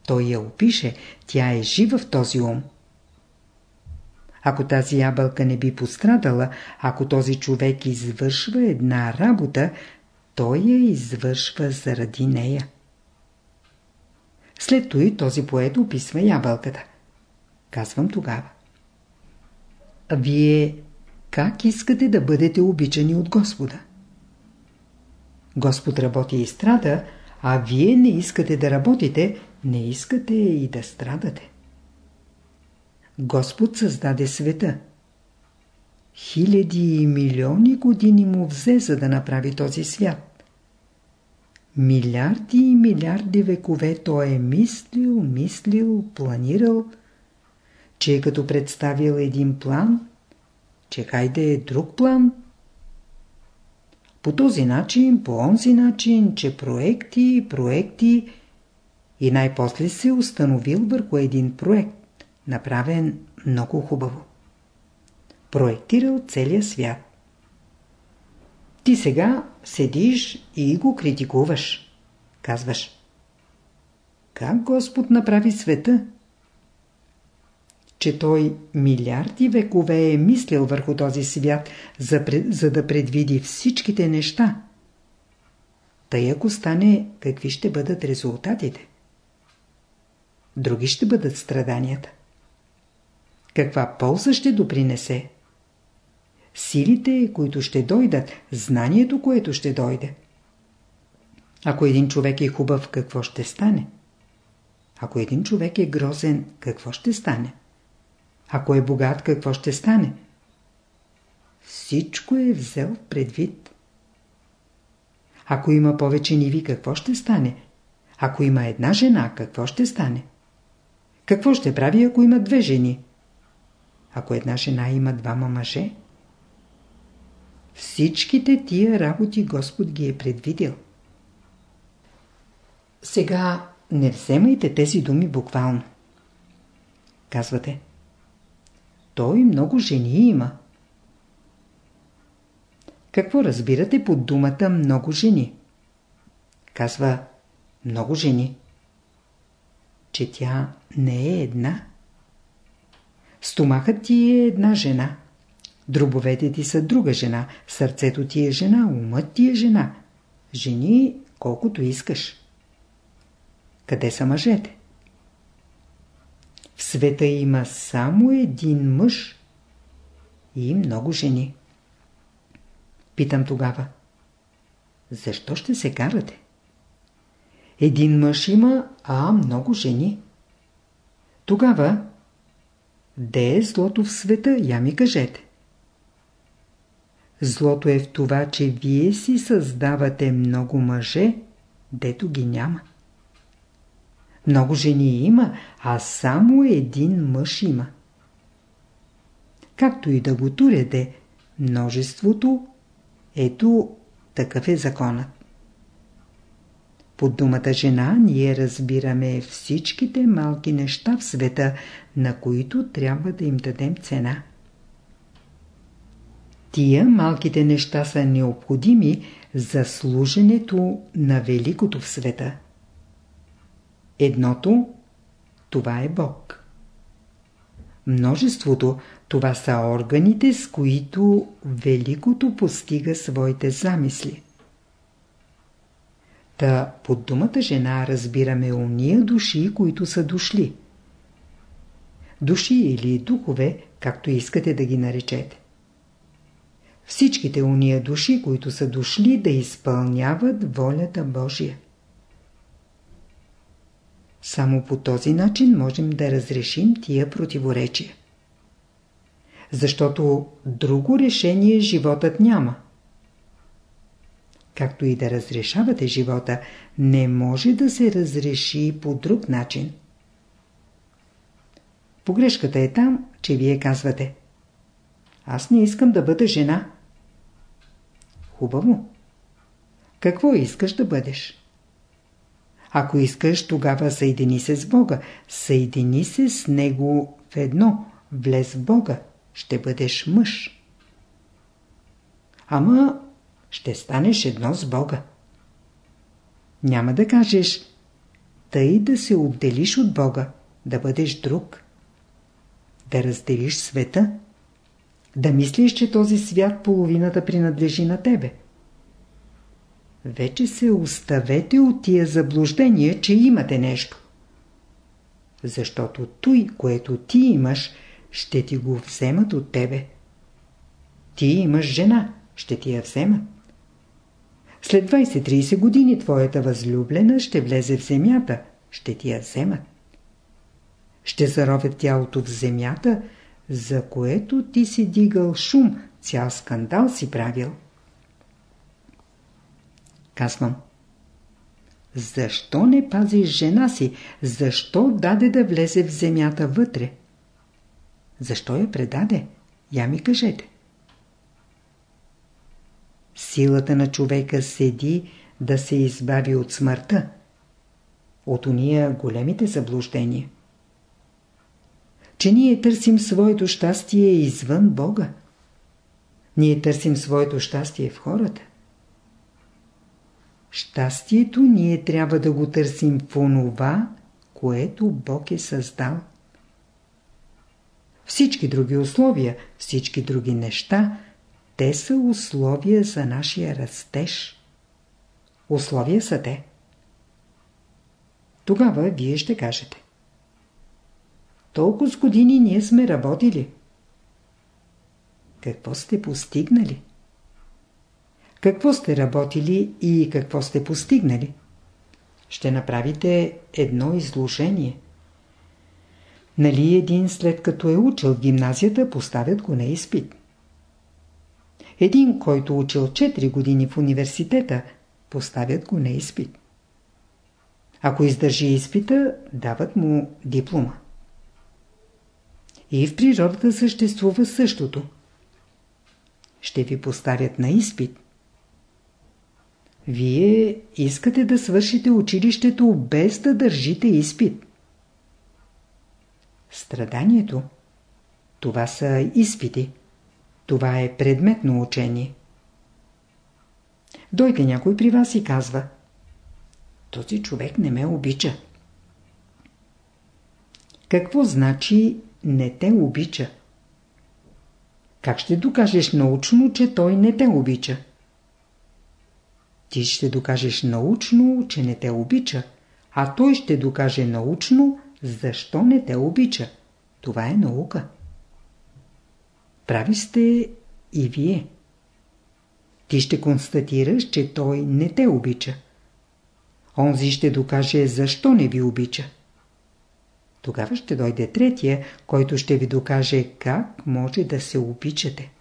Той я опише, тя е жива в този ум. Ако тази ябълка не би пострадала, ако този човек извършва една работа, той я извършва заради нея. След това този поет описва ябълката. Казвам тогава. Вие как искате да бъдете обичани от Господа? Господ работи и страда, а вие не искате да работите, не искате и да страдате. Господ създаде света. Хиляди и милиони години му взе, за да направи този свят. Милиарди и милиарди векове той е мислил, мислил, планирал, че е като представил един план, че хайде е друг план. По този начин, по онзи начин, че проекти, проекти и най-после се установил върху един проект направен много хубаво. Проектирал целия свят. Ти сега седиш и го критикуваш. Казваш. Как Господ направи света? Че той милиарди векове е мислил върху този свят, за, за да предвиди всичките неща. Тъй ако стане, какви ще бъдат резултатите? Други ще бъдат страданията каква полза ще допринесе? Силите, които ще дойдат, знанието, което ще дойде. Ако един човек е хубав, какво ще стане? Ако един човек е грозен, какво ще стане? Ако е богат, какво ще стане? Всичко е взел предвид. Ако има повече ниви, какво ще стане? Ако има една жена, какво ще стане? Какво ще прави, ако има две жени? ако една жена има двама мъже? Всичките тия работи Господ ги е предвидел. Сега не вземайте тези думи буквално. Казвате. Той много жени има. Какво разбирате под думата много жени? Казва много жени. Че тя не е една. Стомахът ти е една жена. Дробовете ти са друга жена. Сърцето ти е жена. Умът ти е жена. Жени колкото искаш. Къде са мъжете? В света има само един мъж и много жени. Питам тогава. Защо ще се карате? Един мъж има, а много жени. Тогава Де е злото в света? Я ми кажете. Злото е в това, че вие си създавате много мъже, дето ги няма. Много жени има, а само един мъж има. Както и да го турете, множеството, ето такъв е законът. Под думата жена ние разбираме всичките малки неща в света, на които трябва да им дадем цена. Тия малките неща са необходими за служенето на великото в света. Едното – това е Бог. Множеството – това са органите, с които великото постига своите замисли. Та под думата жена разбираме уния души, които са дошли. Души или духове, както искате да ги наречете. Всичките уния души, които са дошли да изпълняват волята Божия. Само по този начин можем да разрешим тия противоречия. Защото друго решение животът няма. Както и да разрешавате живота, не може да се разреши по друг начин. Погрешката е там, че вие казвате Аз не искам да бъда жена. Хубаво. Какво искаш да бъдеш? Ако искаш, тогава съедини се с Бога. Съедини се с Него в едно. Влез в Бога. Ще бъдеш мъж. Ама ще станеш едно с Бога. Няма да кажеш тъй да се отделиш от Бога, да бъдеш друг. Да разделиш света. Да мислиш, че този свят половината принадлежи на тебе вече се оставете от тия заблуждения, че имате нещо. Защото той, което ти имаш, ще ти го вземат от тебе. Ти имаш жена, ще ти я вземат. След 20-30 години твоята възлюблена ще влезе в земята, ще ти я вземат. Ще заровят тялото в земята, за което ти си дигал шум, цял скандал си правил. Казвам. Защо не пазиш жена си? Защо даде да влезе в земята вътре? Защо я предаде? Я ми кажете. Силата на човека седи да се избави от смъртта. От уния големите заблуждения. Че ние търсим своето щастие извън Бога. Ние търсим своето щастие в хората. Щастието ние трябва да го търсим в онова, което Бог е създал. Всички други условия, всички други неща, те са условия за нашия растеж. Условия са те. Тогава вие ще кажете. Толкова с години ние сме работили. Какво сте постигнали? какво сте работили и какво сте постигнали. Ще направите едно изложение. Нали един след като е учил гимназията, поставят го на изпит. Един, който учил 4 години в университета, поставят го на изпит. Ако издържи изпита, дават му диплома. И в природата съществува същото. Ще ви поставят на изпит. Вие искате да свършите училището без да държите изпит. Страданието – това са изпити. Това е предметно учение. Дойде някой при вас и казва Този човек не ме обича. Какво значи не те обича? Как ще докажеш научно, че той не те обича? Ти ще докажеш научно, че не те обича, а той ще докаже научно, защо не те обича. Това е наука. Прави сте и вие. Ти ще констатираш, че той не те обича. Онзи ще докаже защо не ви обича. Тогава ще дойде третия, който ще ви докаже как може да се обичате.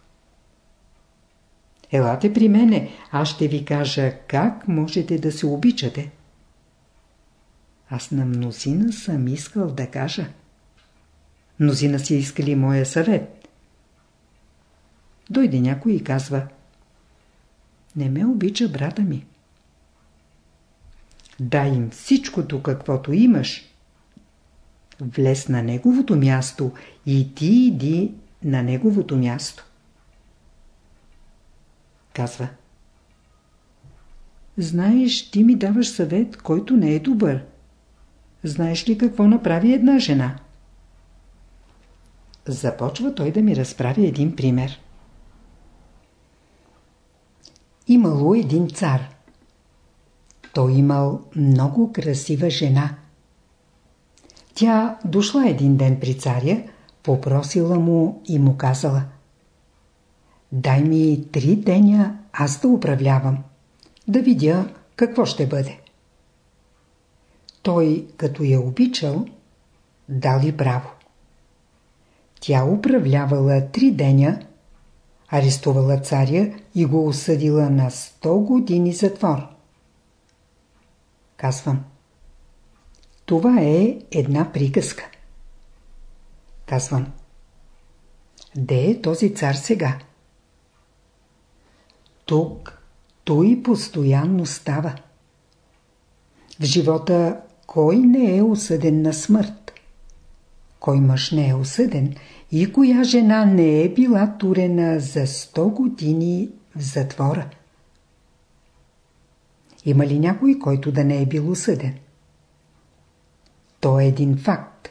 Елате при мене, аз ще ви кажа как можете да се обичате. Аз на мнозина съм искал да кажа. Мнозина си искали моя съвет. Дойде някой и казва Не ме обича брата ми. Дай им всичкото каквото имаш. Влез на неговото място и ти иди на неговото място казва. Знаеш, ти ми даваш съвет, който не е добър. Знаеш ли какво направи една жена? започва той да ми разправи един пример. Имало един цар. Той имал много красива жена. Тя дошла един ден при царя, попросила му и му казала Дай ми три деня, аз да управлявам. Да видя какво ще бъде. Той, като я обичал, дали право. Тя управлявала три деня, арестувала царя и го осъдила на 100 години затвор. Казвам. Това е една приказка. Казвам. Де е този цар сега? Тук той постоянно става. В живота кой не е осъден на смърт? Кой мъж не е осъден и коя жена не е била турена за 100 години в затвора? Има ли някой, който да не е бил осъден? То е един факт.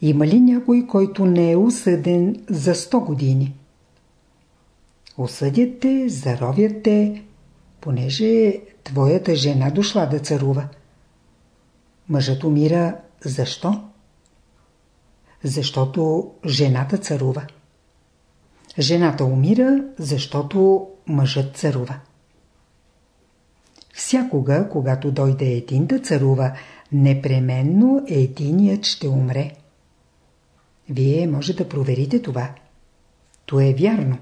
Има ли някой, който не е осъден за 100 години? Осъдят те, заровят те, понеже твоята жена дошла да царува. Мъжът умира защо? Защото жената царува. Жената умира, защото мъжът царува. Всякога, когато дойде един да царува, непременно единият ще умре. Вие може да проверите това. То е вярно.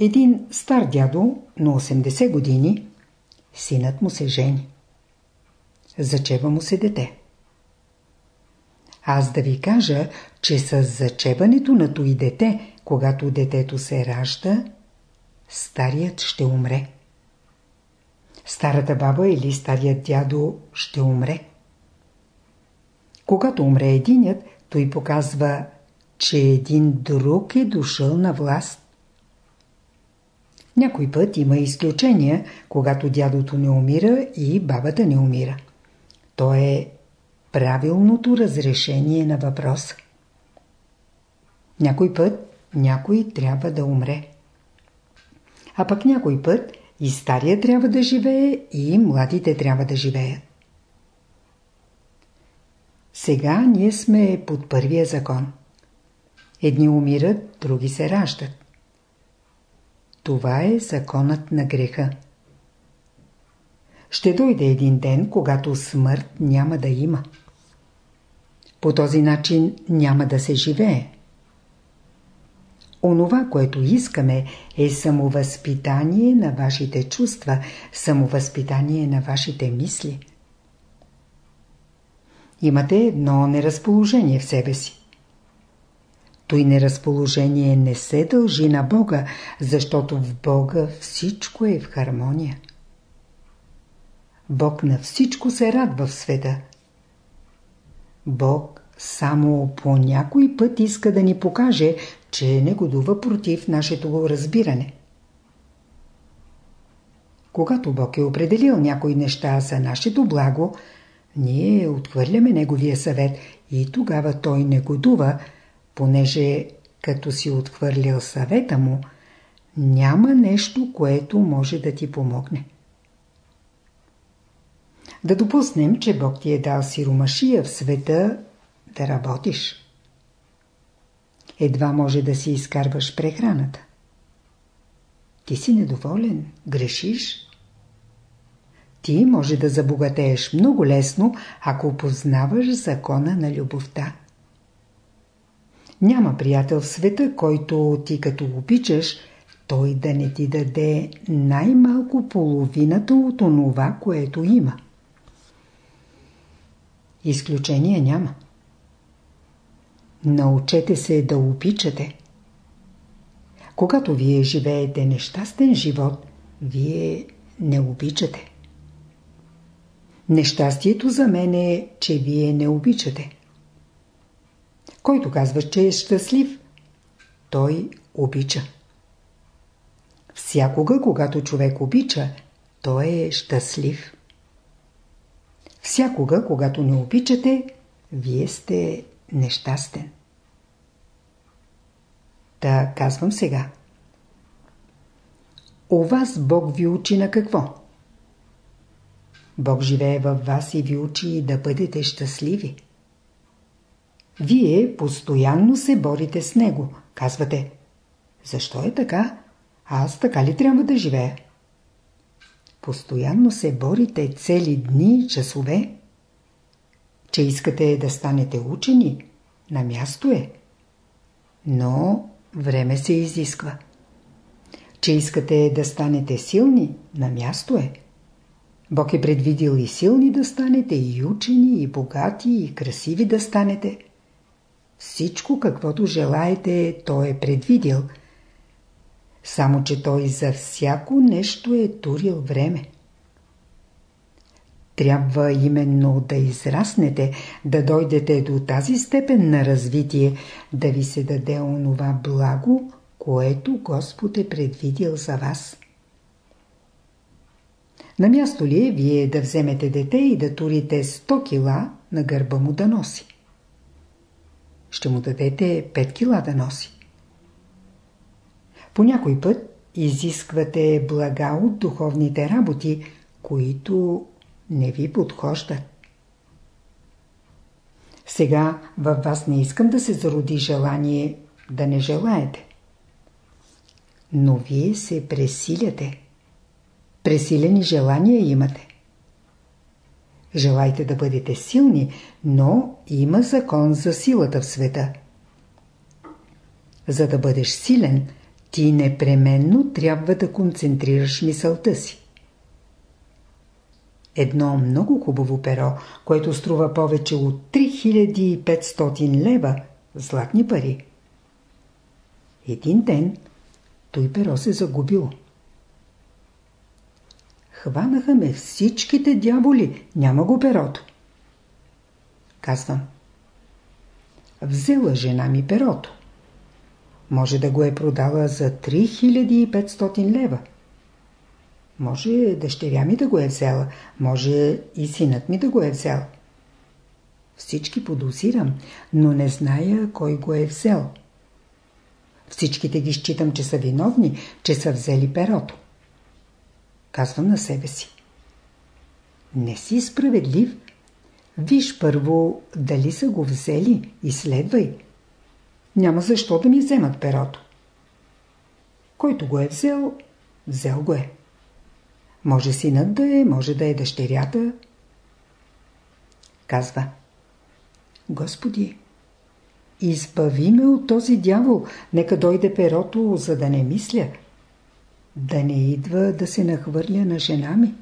Един стар дядо на 80 години, синът му се жени. Зачева му се дете. Аз да ви кажа, че с зачеването на той дете, когато детето се ражда, старият ще умре. Старата баба или старият дядо ще умре. Когато умре единят, той показва, че един друг е дошъл на власт. Някой път има изключения, когато дядото не умира и бабата не умира. То е правилното разрешение на въпроса. Някой път някой трябва да умре. А пък някой път и стария трябва да живее, и младите трябва да живеят. Сега ние сме под първия закон. Едни умират, други се раждат. Това е законът на греха. Ще дойде един ден, когато смърт няма да има. По този начин няма да се живее. Онова, което искаме, е самовъзпитание на вашите чувства, самовъзпитание на вашите мисли. Имате едно неразположение в себе си. Той неразположение не се дължи на Бога, защото в Бога всичко е в хармония. Бог на всичко се радва в света. Бог само по някой път иска да ни покаже, че не годува против нашето разбиране. Когато Бог е определил някои неща за нашето благо, ние отхвърляме Неговия съвет и тогава Той не годува, понеже като си отхвърлил съвета му, няма нещо, което може да ти помогне. Да допуснем, че Бог ти е дал сиромашия в света да работиш. Едва може да си изкарваш прехраната. Ти си недоволен, грешиш. Ти може да забогатееш много лесно, ако познаваш закона на любовта. Няма приятел в света, който ти като обичаш, той да не ти даде най-малко половината от онова, което има. Изключение няма. Научете се да обичате. Когато вие живеете нещастен живот, вие не обичате. Нещастието за мен е, че вие не обичате. Който казва, че е щастлив, той обича. Всякога, когато човек обича, той е щастлив. Всякога, когато не обичате, вие сте нещастен. Та казвам сега. У вас Бог ви учи на какво? Бог живее във вас и ви учи да бъдете щастливи. Вие постоянно се борите с Него. Казвате, защо е така? Аз така ли трябва да живея? Постоянно се борите цели дни часове. Че искате да станете учени, на място е. Но време се изисква. Че искате да станете силни, на място е. Бог е предвидил и силни да станете, и учени, и богати, и красиви да станете. Всичко, каквото желаете, Той е предвидил. Само, че Той за всяко нещо е турил време. Трябва именно да израснете, да дойдете до тази степен на развитие, да ви се даде онова благо, което Господ е предвидил за вас. На място ли е вие да вземете дете и да турите 100 кила на гърба му да носи? Ще му дадете 5 кила да носи. По някой път изисквате блага от духовните работи, които не ви подхождат. Сега във вас не искам да се зароди желание да не желаете. Но вие се пресиляте. Пресилени желания имате. Желайте да бъдете силни, но има закон за силата в света. За да бъдеш силен, ти непременно трябва да концентрираш мисълта си. Едно много хубаво перо, което струва повече от 3500 лева, златни пари. Един ден той перо се загубило. Хванаха ме всичките дяволи, няма го перото. Казвам. Взела жена ми перото. Може да го е продала за 3500 лева. Може дъщеря ми да го е взела, може и синът ми да го е взел. Всички подозирам, но не зная кой го е взел. Всичките ги считам, че са виновни, че са взели перото. Казвам на себе си. Не си справедлив. Виж първо дали са го взели и следвай. Няма защо да ми вземат перото. Който го е взел, взел го е. Може синът да е, може да е дъщерята. Казва. Господи, избави ме от този дявол, нека дойде перото, за да не мисля. Да не идва да се нахвърля на жена ми.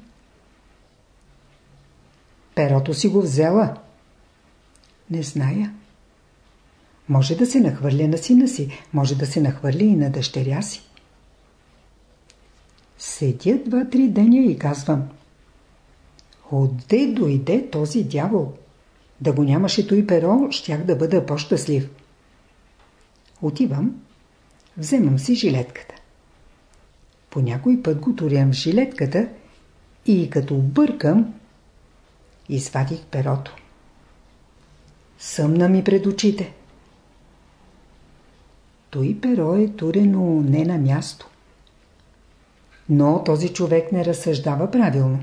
Перото си го взела. Не зная. Може да се нахвърля на сина си, може да се нахвърля и на дъщеря си. Седя два-три деня и казвам Отде дойде този дявол? Да го нямаше той перо, щях да бъда по-щастлив. Отивам, вземам си жилетката. По някой път го турям жилетката и като бъркам, извадих перото. Съмна ми пред очите. Той перо е турено не на място. Но този човек не разсъждава правилно.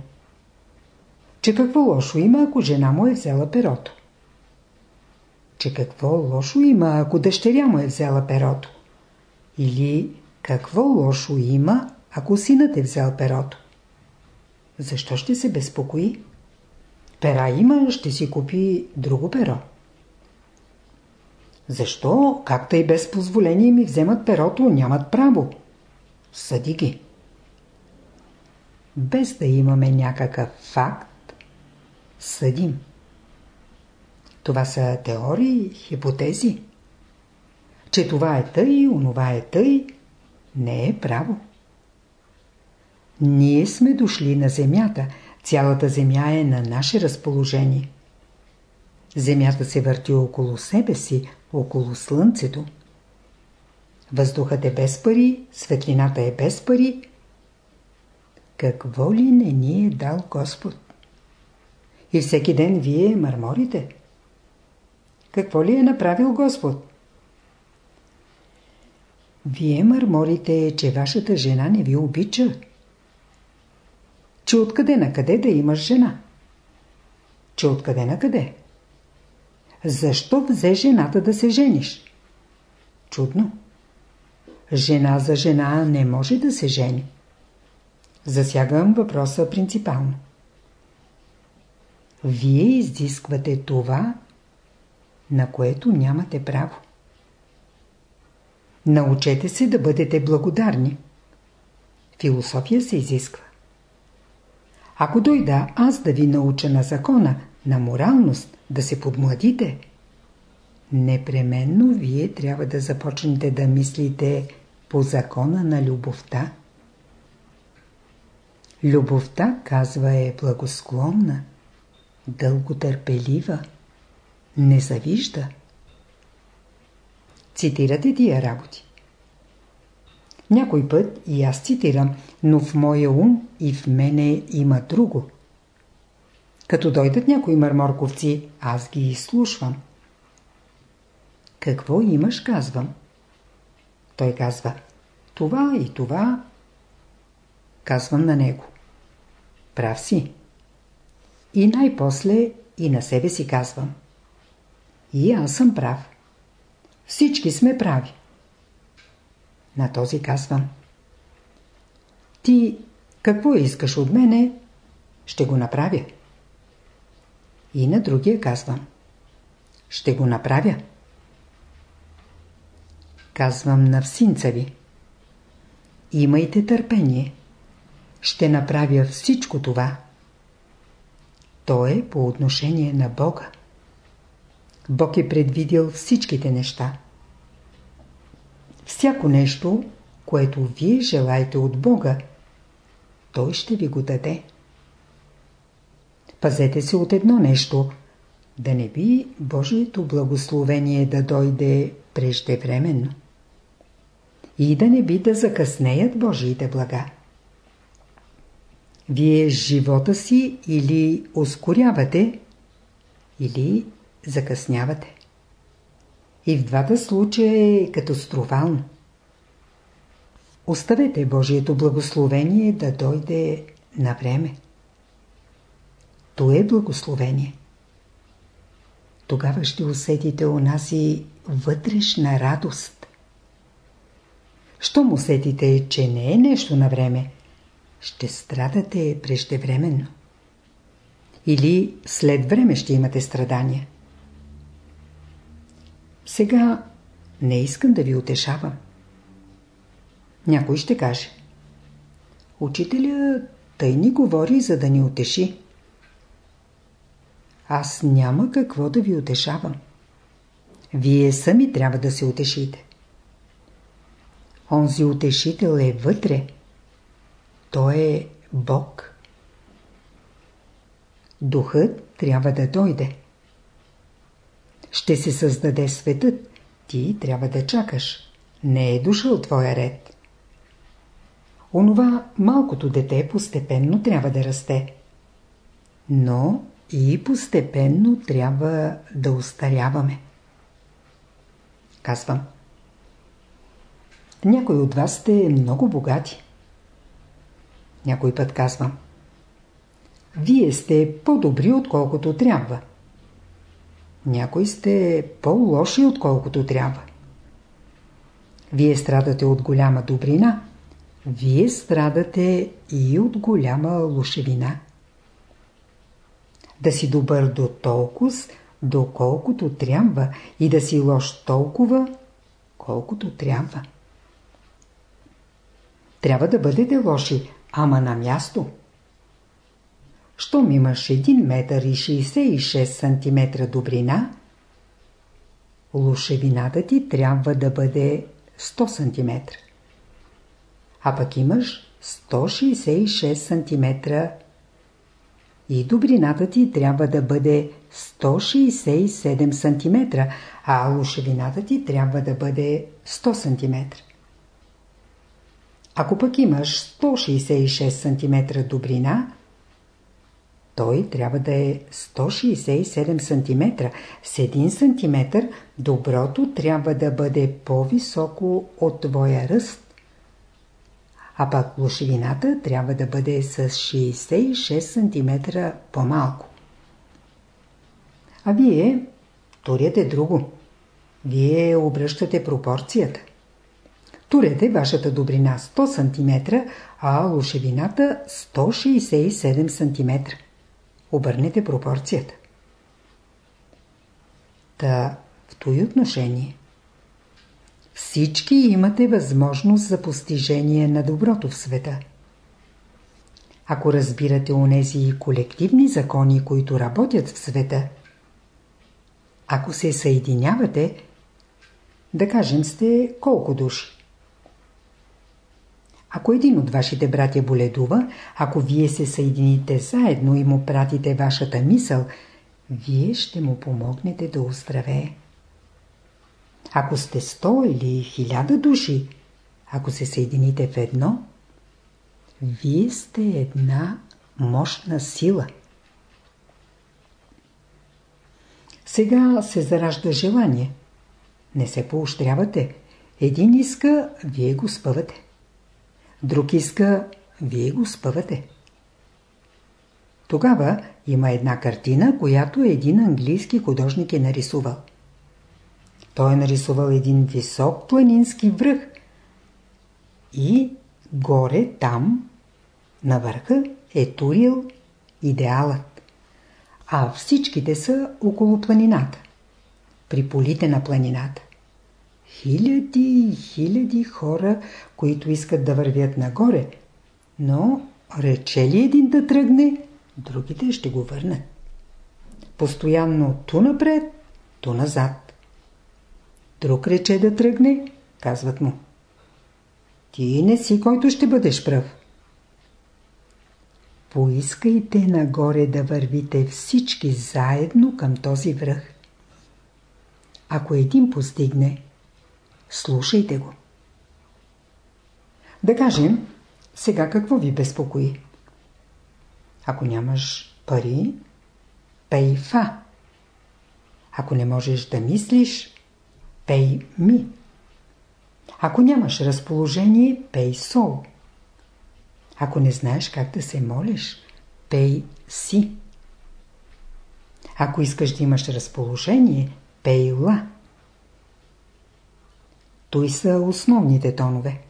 Че какво лошо има, ако жена му е взела перото? Че какво лошо има, ако дъщеря му е взела перото? Или какво лошо има, ако синът е взел перото? Защо ще се безпокои? Пера има, ще си купи друго перо. Защо, както и без позволение ми вземат перото, нямат право? Съди ги без да имаме някакъв факт, съдим. Това са теории, хипотези. Че това е тъй, онова е тъй, не е право. Ние сме дошли на Земята. Цялата Земя е на наше разположение. Земята се върти около себе си, около Слънцето. Въздухът е без пари, светлината е без пари, какво ли не ни е дал Господ? И всеки ден вие мърморите. Какво ли е направил Господ? Вие мърморите, че вашата жена не ви обича. Че откъде на къде да имаш жена? Че откъде на къде? Защо взе жената да се жениш? Чудно. Жена за жена не може да се жени. Засягам въпроса принципално. Вие изисквате това, на което нямате право. Научете се да бъдете благодарни. Философия се изисква. Ако дойда аз да ви науча на закона, на моралност, да се подмладите, непременно вие трябва да започнете да мислите по закона на любовта. Любовта, казва, е благосклонна, дълготърпелива, не завижда. Цитирате тия работи. Някой път и аз цитирам, но в моя ум и в мене има друго. Като дойдат някои мърморковци, аз ги изслушвам. Какво имаш, казвам. Той казва, това и това. Казвам на него. Прав си. И най-после и на себе си казвам. И аз съм прав. Всички сме прави. На този казвам. Ти какво искаш от мене, ще го направя. И на другия казвам. Ще го направя. Казвам на всинца ви. Имайте търпение. Ще направя всичко това. То е по отношение на Бога. Бог е предвидил всичките неща. Всяко нещо, което вие желаете от Бога, Той ще ви го даде. Пазете се от едно нещо, да не би Божието благословение да дойде преждевременно. И да не би да закъснеят Божиите блага. Вие живота си или ускорявате, или закъснявате. И в двата случая е катастрофално. Оставете Божието благословение да дойде на време. То е благословение. Тогава ще усетите у нас и вътрешна радост. Щом усетите, че не е нещо на време, ще страдате преждевременно. Или след време ще имате страдания. Сега не искам да ви утешавам. Някой ще каже. Учителя тъй ни говори, за да ни утеши. Аз няма какво да ви утешавам. Вие сами трябва да се утешите. Онзи утешител е вътре. Той е Бог. Духът трябва да дойде ще се създаде светът, ти трябва да чакаш. Не е дошъл твоя ред. Онова малкото дете постепенно трябва да расте. Но и постепенно трябва да устаряваме. Казвам. Някой от вас сте много богати. Някой път казвам. Вие сте по-добри отколкото трябва. Някои сте по-лоши отколкото трябва. Вие страдате от голяма добрина. Вие страдате и от голяма лошевина. Да си добър до толкова, доколкото трябва и да си лош толкова, колкото трябва. Трябва да бъдете лоши, ама на място – щом имаш 1 метър и 66 см добрина, лушевината ти трябва да бъде 100 см. А пък имаш 166 см и добрината ти трябва да бъде 167 см, а лушевината ти трябва да бъде 100 см. Ако пък имаш 166 см добрина, той трябва да е 167 см. С 1 см доброто трябва да бъде по-високо от твоя ръст. А пак лошевината трябва да бъде с 66 см по-малко. А вие туряте друго. Вие обръщате пропорцията. Турете вашата добрина 100 см, а лошевината 167 см. Обърнете пропорцията. Та в този отношение всички имате възможност за постижение на доброто в света. Ако разбирате онези колективни закони, които работят в света, ако се съединявате, да кажем сте колко души. Ако един от вашите братя боледува, ако вие се съедините заедно и му пратите вашата мисъл, вие ще му помогнете да оздравее. Ако сте 100 или 1000 души, ако се съедините в едно, вие сте една мощна сила. Сега се заражда желание. Не се поощрявате. Един иска, вие го спъвате. Друг иска, вие го спъвате. Тогава има една картина, която един английски художник е нарисувал. Той е нарисувал един висок планински връх и горе там, на върха, е турил идеалът. А всичките са около планината, при полите на планината хиляди и хиляди хора, които искат да вървят нагоре, но рече ли един да тръгне, другите ще го върнат. Постоянно ту напред, ту назад. Друг рече да тръгне, казват му. Ти не си, който ще бъдеш прав. Поискайте нагоре да вървите всички заедно към този връх. Ако един постигне, Слушайте го. Да кажем, сега какво ви безпокои? Ако нямаш пари, пей фа. Ако не можеш да мислиш, пей ми. Ако нямаш разположение, пей сол. Ако не знаеш как да се молиш, пей си. Ако искаш да имаш разположение, пей ла. Той са основните тонове.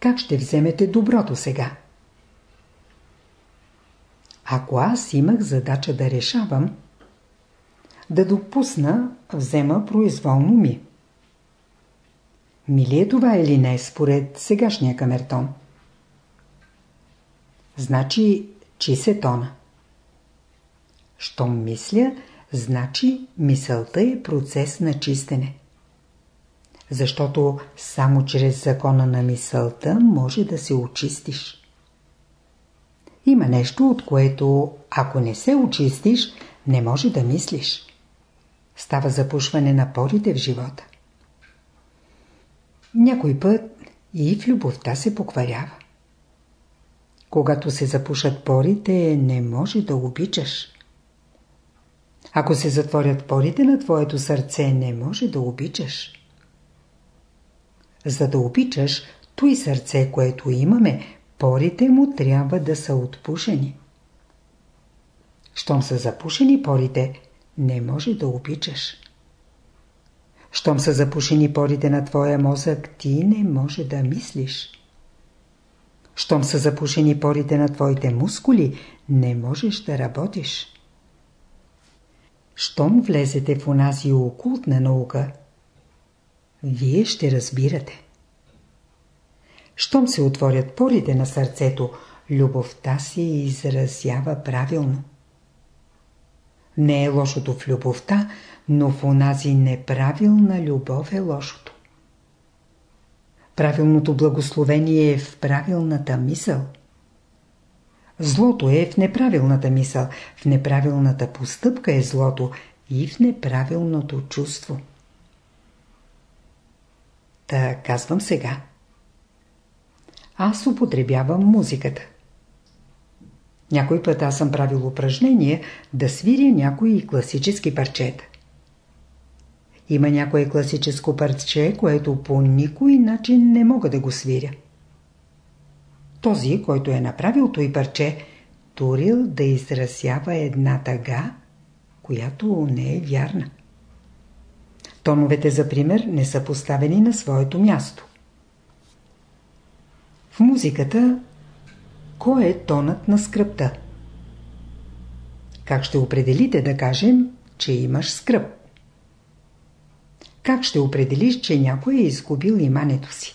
Как ще вземете доброто сега? Ако аз имах задача да решавам, да допусна, взема произволно ми. Ми ли е това или не, според сегашния камертон? Значи, чи се тона. Щом мисля, значи мисълта е процес на чистене защото само чрез закона на мисълта може да се очистиш. Има нещо, от което, ако не се очистиш, не може да мислиш. Става запушване на порите в живота. Някой път и в любовта се покварява. Когато се запушат порите, не може да обичаш. Ако се затворят порите на твоето сърце, не може да обичаш. За да обичаш той сърце, което имаме, порите му трябва да са отпушени. Щом са запушени порите, не може да обичаш. Щом са запушени порите на твоя мозък, ти не може да мислиш. Щом са запушени порите на твоите мускули, не можеш да работиш. Щом влезете в онази окултна наука – вие ще разбирате. Щом се отворят порите на сърцето, любовта се изразява правилно. Не е лошото в любовта, но в онази неправилна любов е лошото. Правилното благословение е в правилната мисъл. Злото е в неправилната мисъл, в неправилната постъпка е злото и в неправилното чувство. Та казвам сега. Аз употребявам музиката. Някой път аз съм правил упражнение да свиря някои класически парчета. Има някое класическо парче, което по никой начин не мога да го свиря. Този, който е направил той парче, турил да изразява една тъга, която не е вярна. Тоновете, за пример, не са поставени на своето място. В музиката, кой е тонът на скръпта? Как ще определите да кажем, че имаш скръп? Как ще определиш, че някой е изгубил имането си?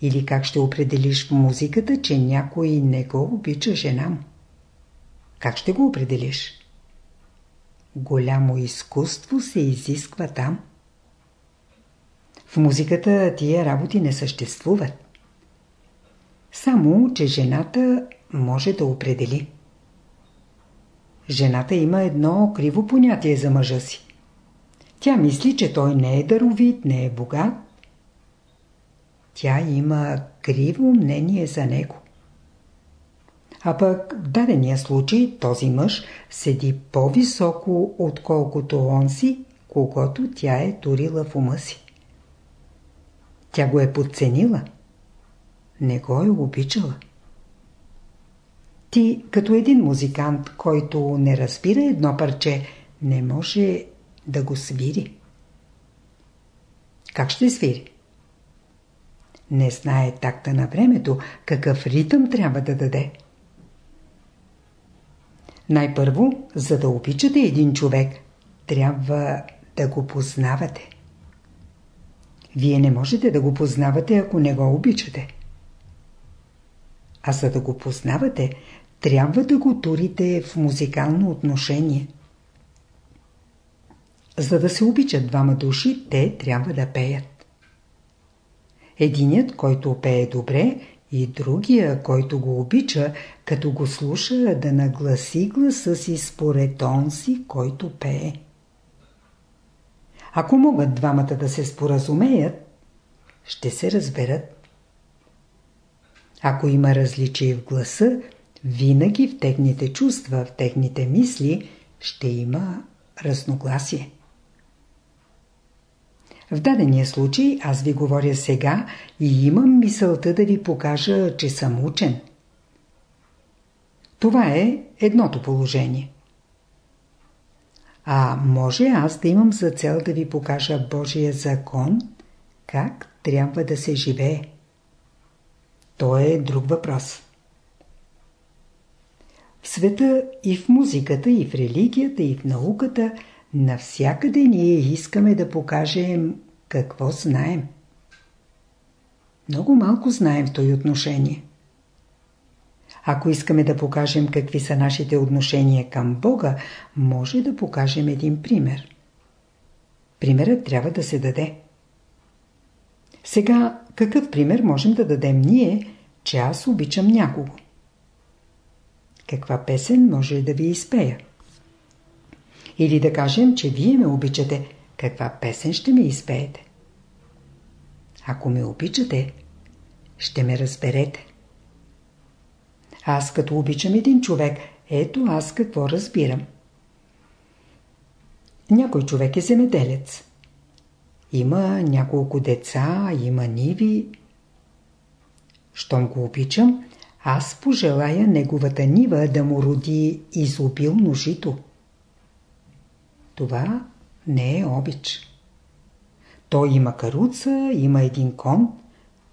Или как ще определиш в музиката, че някой не го обича жена му? Как ще го определиш? Голямо изкуство се изисква там. В музиката тия работи не съществуват. Само, че жената може да определи. Жената има едно криво понятие за мъжа си. Тя мисли, че той не е даровит, не е богат. Тя има криво мнение за него. А пък в дадения случай този мъж седи по-високо, отколкото он си, когато тя е турила в ума си. Тя го е подценила. Не го е обичала. Ти, като един музикант, който не разбира едно парче, не може да го свири. Как ще свири? Не знае такта на времето, какъв ритъм трябва да даде. Най-първо, за да обичате един човек, трябва да го познавате. Вие не можете да го познавате, ако не го обичате. А за да го познавате, трябва да го турите в музикално отношение. За да се обичат двама души, те трябва да пеят. Единият, който пее добре, и другия, който го обича, като го слуша, да нагласи гласа си според онзи, който пее. Ако могат двамата да се споразумеят, ще се разберат. Ако има различие в гласа, винаги в техните чувства, в техните мисли ще има разногласие. В дадения случай аз ви говоря сега и имам мисълта да ви покажа, че съм учен. Това е едното положение. А може аз да имам за цел да ви покажа Божия закон, как трябва да се живее. То е друг въпрос. В света и в музиката, и в религията, и в науката, навсякъде ние искаме да покажем какво знаем. Много малко знаем в този отношение. Ако искаме да покажем какви са нашите отношения към Бога, може да покажем един пример. Примерът трябва да се даде. Сега, какъв пример можем да дадем ние, че аз обичам някого? Каква песен може да ви изпея? Или да кажем, че вие ме обичате, каква песен ще ми изпеете? Ако ме обичате, ще ме разберете. Аз като обичам един човек, ето аз какво разбирам. Някой човек е земеделец. Има няколко деца, има ниви. Щом го обичам, аз пожелая неговата нива да му роди изобилно жито. Това не е обич. Той има каруца, има един кон.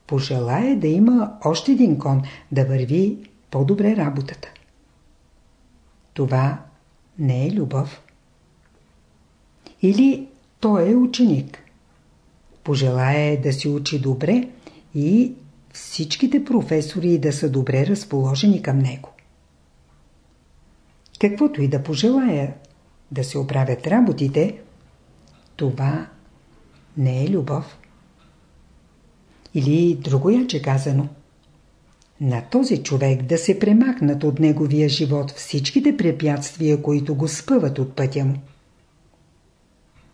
Пожелая да има още един кон, да върви по-добре работата. Това не е любов. Или той е ученик. Пожелая да си учи добре и всичките професори да са добре разположени към него. Каквото и да пожелая да се оправят работите, това не е любов. Или другояче казано. На този човек да се премахнат от неговия живот всичките препятствия, които го спъват от пътя му.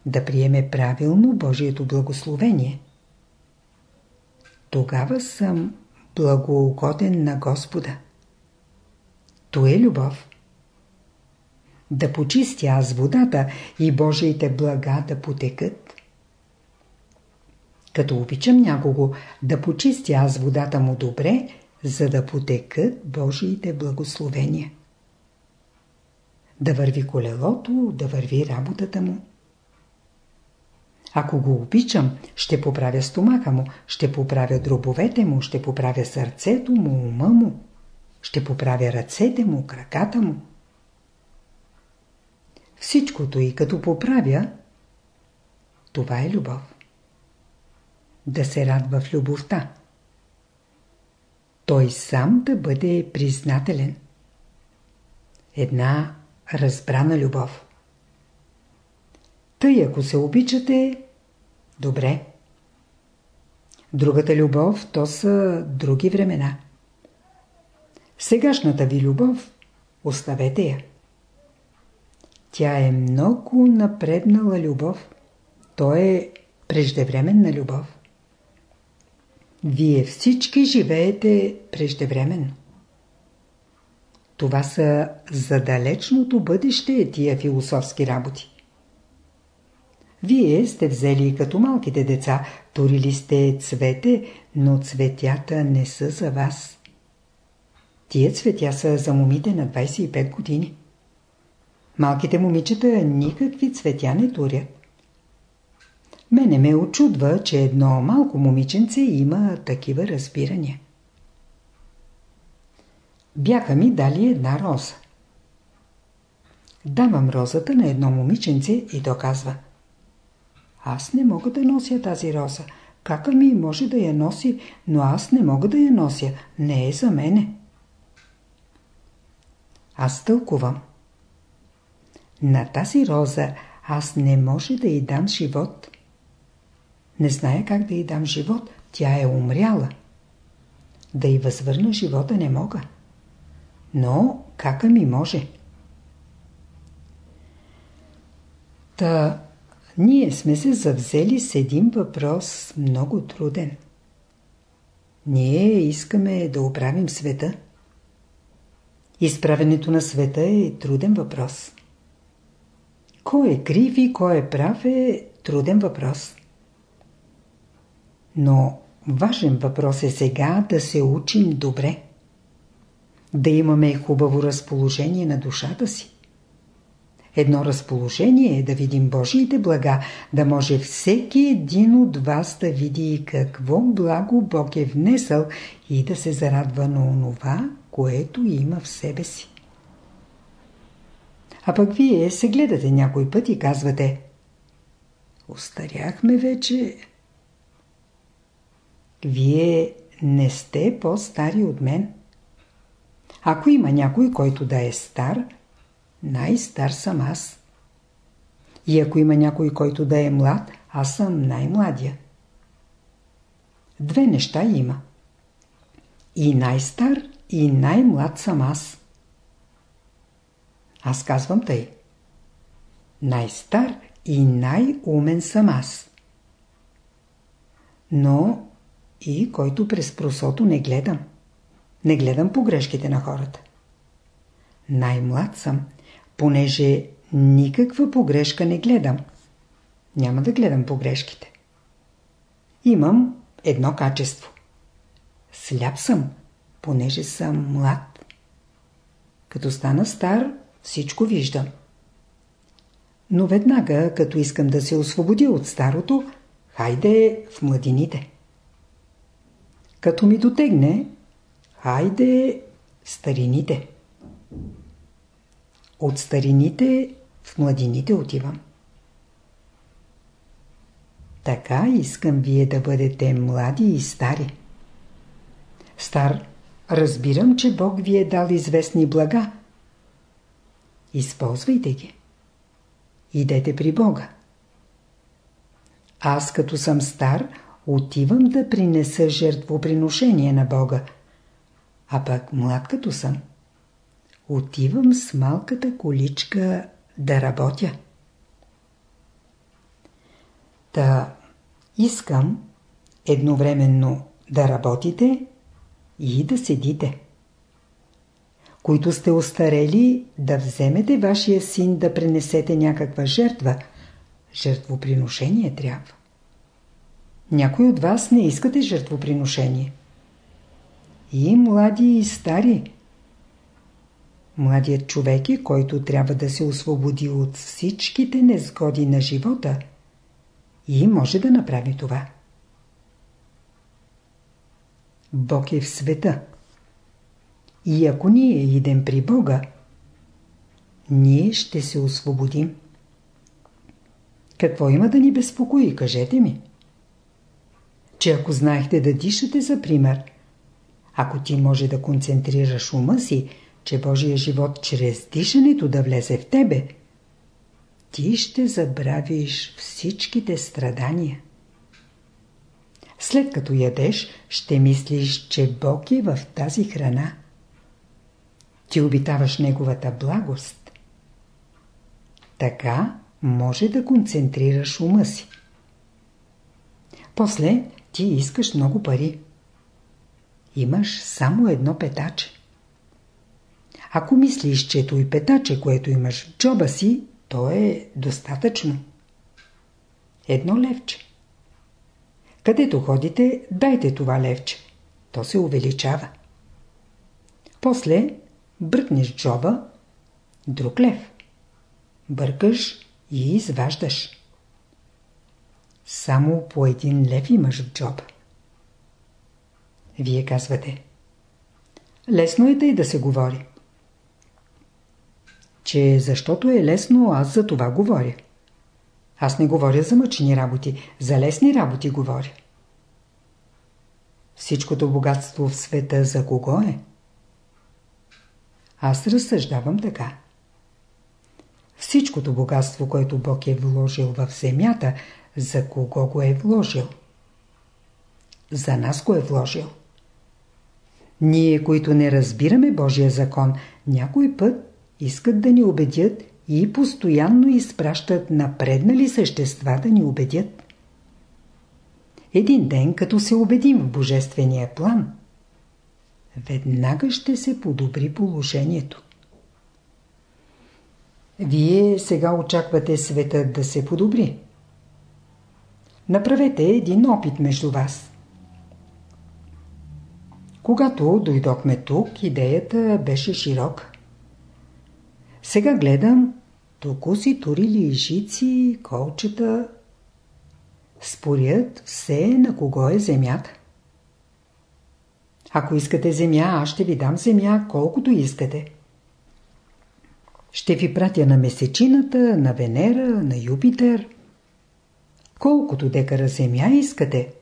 Да приеме правилно Божието благословение. Тогава съм благоугоден на Господа. То е любов. Да почисти аз водата и Божиите блага да потекат. Като обичам някого, да почисти аз водата му добре, за да потекат Божиите благословения. Да върви колелото, да върви работата му. Ако го обичам, ще поправя стомаха му, ще поправя дробовете му, ще поправя сърцето му, ума му, ще поправя ръцете му, краката му. Всичкото и като поправя, това е любов. Да се радва в любовта. Той сам да бъде признателен. Една разбрана любов. Тъй ако се обичате, добре. Другата любов, то са други времена. Сегашната ви любов, оставете я. Тя е много напреднала любов. То е преждевременна любов. Вие всички живеете преждевременно. Това са за далечното бъдеще тия философски работи. Вие сте взели като малките деца, турили сте цвете, но цветята не са за вас. Тия цветя са за момите на 25 години. Малките момичета никакви цветя не турят. Мене ме очудва, че едно малко момиченце има такива разбирания. Бяха ми дали една роза. Давам розата на едно момиченце и то казва Аз не мога да нося тази роза. Кака ми може да я носи, но аз не мога да я нося. Не е за мене. Аз тълкувам. На тази роза аз не може да й дам живот. Не зная как да й дам живот. Тя е умряла. Да й възвърна живота не мога. Но кака ми може? Та, ние сме се завзели с един въпрос много труден. Ние искаме да оправим света. Изправенето на света е труден въпрос. Кой е крив и кой е прав е труден въпрос. Но важен въпрос е сега да се учим добре. Да имаме хубаво разположение на душата си. Едно разположение е да видим Божиите блага, да може всеки един от вас да види какво благо Бог е внесъл и да се зарадва на онова, което има в себе си. А пък вие се гледате някой път и казвате Остаряхме вече. Вие не сте по-стари от мен. Ако има някой, който да е стар, най-стар съм аз. И ако има някой, който да е млад, аз съм най-младия. Две неща има. И най-стар, и най-млад съм аз. Аз казвам тъй. Най-стар и най-умен съм аз. Но и който през просото не гледам. Не гледам погрешките на хората. Най-млад съм, понеже никаква погрешка не гледам. Няма да гледам погрешките. Имам едно качество. Сляп съм, понеже съм млад. Като стана стар, всичко виждам. Но веднага, като искам да се освободя от старото, хайде в младините. Като ми дотегне, хайде старините. От старините в младините отивам. Така искам вие да бъдете млади и стари. Стар, разбирам, че Бог ви е дал известни блага. Използвайте ги. Идете при Бога. Аз като съм стар, отивам да принеса жертвоприношение на Бога. А пък млад като съм, отивам с малката количка да работя. Та искам едновременно да работите и да седите. Които сте остарели, да вземете вашия син да пренесете някаква жертва. Жертвоприношение трябва. Някой от вас не искате жертвоприношение. И млади, и стари. Младият човек е, който трябва да се освободи от всичките незгоди на живота и може да направи това. Бог е в света. И ако ние идем при Бога, ние ще се освободим. Какво има да ни безпокои, кажете ми? Че ако знаехте да дишате, за пример, ако ти може да концентрираш ума си, че Божия живот чрез дишането да влезе в тебе, ти ще забравиш всичките страдания. След като ядеш, ще мислиш, че Бог е в тази храна. Ти обитаваш Неговата благост. Така може да концентрираш ума си. После ти искаш много пари. Имаш само едно петаче. Ако мислиш, че той петаче, което имаш в джоба си, то е достатъчно. Едно левче. Където ходите, дайте това левче. То се увеличава. После бръкнеш джоба, друг лев. Бъркаш и изваждаш. Само по един лев имаш в джоба. Вие казвате. Лесно е тъй да се говори. Че защото е лесно, аз за това говоря. Аз не говоря за мъчни работи, за лесни работи говоря. Всичкото богатство в света за кого е? Аз разсъждавам така. Всичкото богатство, което Бог е вложил в земята, за кого го е вложил? За нас го е вложил. Ние, които не разбираме Божия закон, някой път искат да ни убедят и постоянно изпращат напреднали същества да ни убедят. Един ден, като се убедим в Божествения план, веднага ще се подобри положението. Вие сега очаквате светът да се подобри. Направете един опит между вас. Когато дойдохме тук, идеята беше широка. Сега гледам, тук си турили жици, колчета. Спорят все на кого е земята. Ако искате земя, аз ще ви дам земя, колкото искате. Ще ви пратя на месечината, на Венера, на Юпитер. Колкото декара земя искате,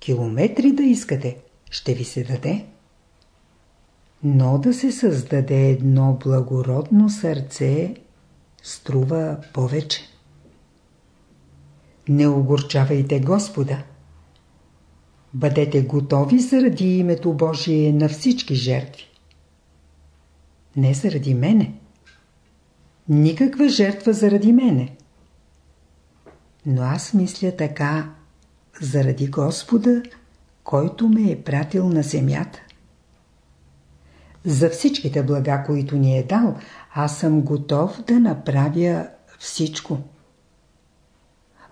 километри да искате, ще ви се даде но да се създаде едно благородно сърце струва повече. Не огорчавайте Господа. Бъдете готови заради името Божие на всички жертви. Не заради мене. Никаква жертва заради мене. Но аз мисля така заради Господа, който ме е пратил на земята. За всичките блага, които ни е дал, аз съм готов да направя всичко.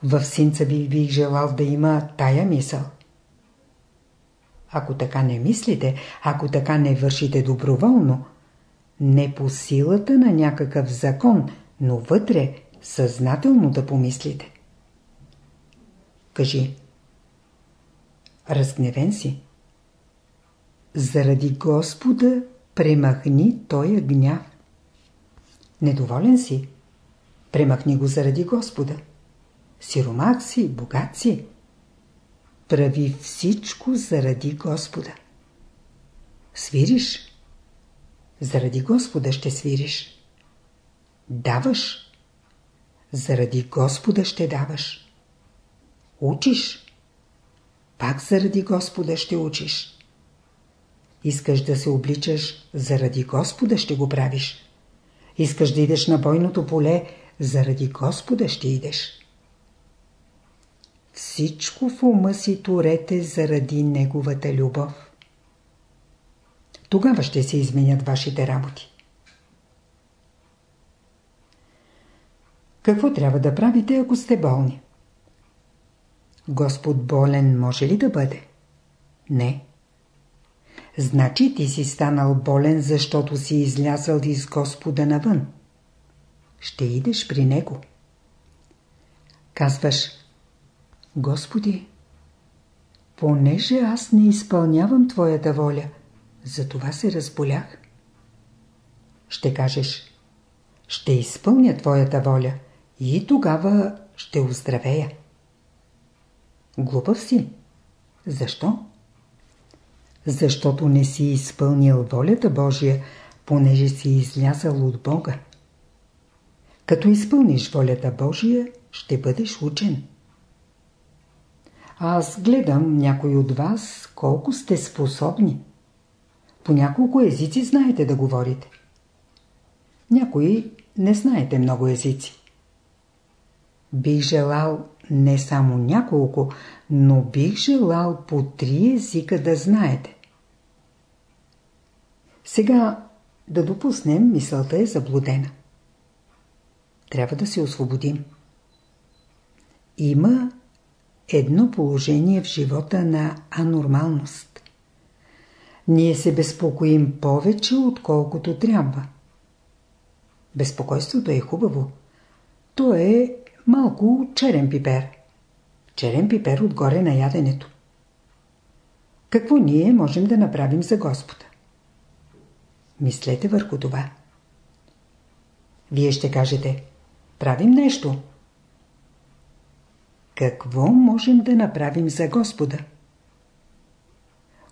В синца би бих желал да има тая мисъл. Ако така не мислите, ако така не вършите доброволно, не по силата на някакъв закон, но вътре съзнателно да помислите. Кажи. Разгневен си. Заради Господа Премахни тоя гняв. Недоволен си? Премахни го заради Господа. Сиромак си, богат си. Прави всичко заради Господа. Свириш? Заради Господа ще свириш. Даваш? Заради Господа ще даваш. Учиш? Пак заради Господа ще учиш. Искаш да се обличаш, заради Господа ще го правиш. Искаш да идеш на бойното поле, заради Господа ще идеш. Всичко в ума си турете заради Неговата любов. Тогава ще се изменят вашите работи. Какво трябва да правите, ако сте болни? Господ болен може ли да бъде? Не. Значи ти си станал болен, защото си излязал из Господа навън. Ще идеш при Него. Казваш, Господи, понеже аз не изпълнявам Твоята воля, затова се разболях. Ще кажеш, ще изпълня Твоята воля и тогава ще оздравея. Глупав си. Защо? Защото не си изпълнил волята Божия, понеже си излязал от Бога. Като изпълниш волята Божия, ще бъдеш учен. Аз гледам някой от вас колко сте способни. По няколко езици знаете да говорите. Някои не знаете много езици. Бих желал не само няколко, но бих желал по три езика да знаете. Сега да допуснем, мисълта е заблудена. Трябва да се освободим. Има едно положение в живота на анормалност. Ние се безпокоим повече, отколкото трябва. Безпокойството е хубаво. То е малко черен пипер. Черен пипер отгоре на яденето. Какво ние можем да направим за Господа? Мислете върху това. Вие ще кажете, правим нещо. Какво можем да направим за Господа?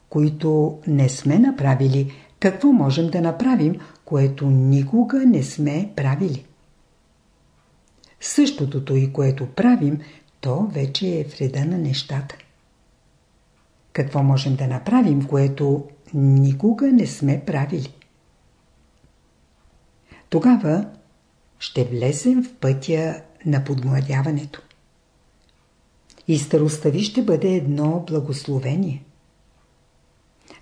Които не сме направили, какво можем да направим, което никога не сме правили? Същото и което правим, то вече е вреда на нещата. Какво можем да направим, което никога не сме правили? Тогава ще влезем в пътя на подмладяването. И старостта ви ще бъде едно благословение.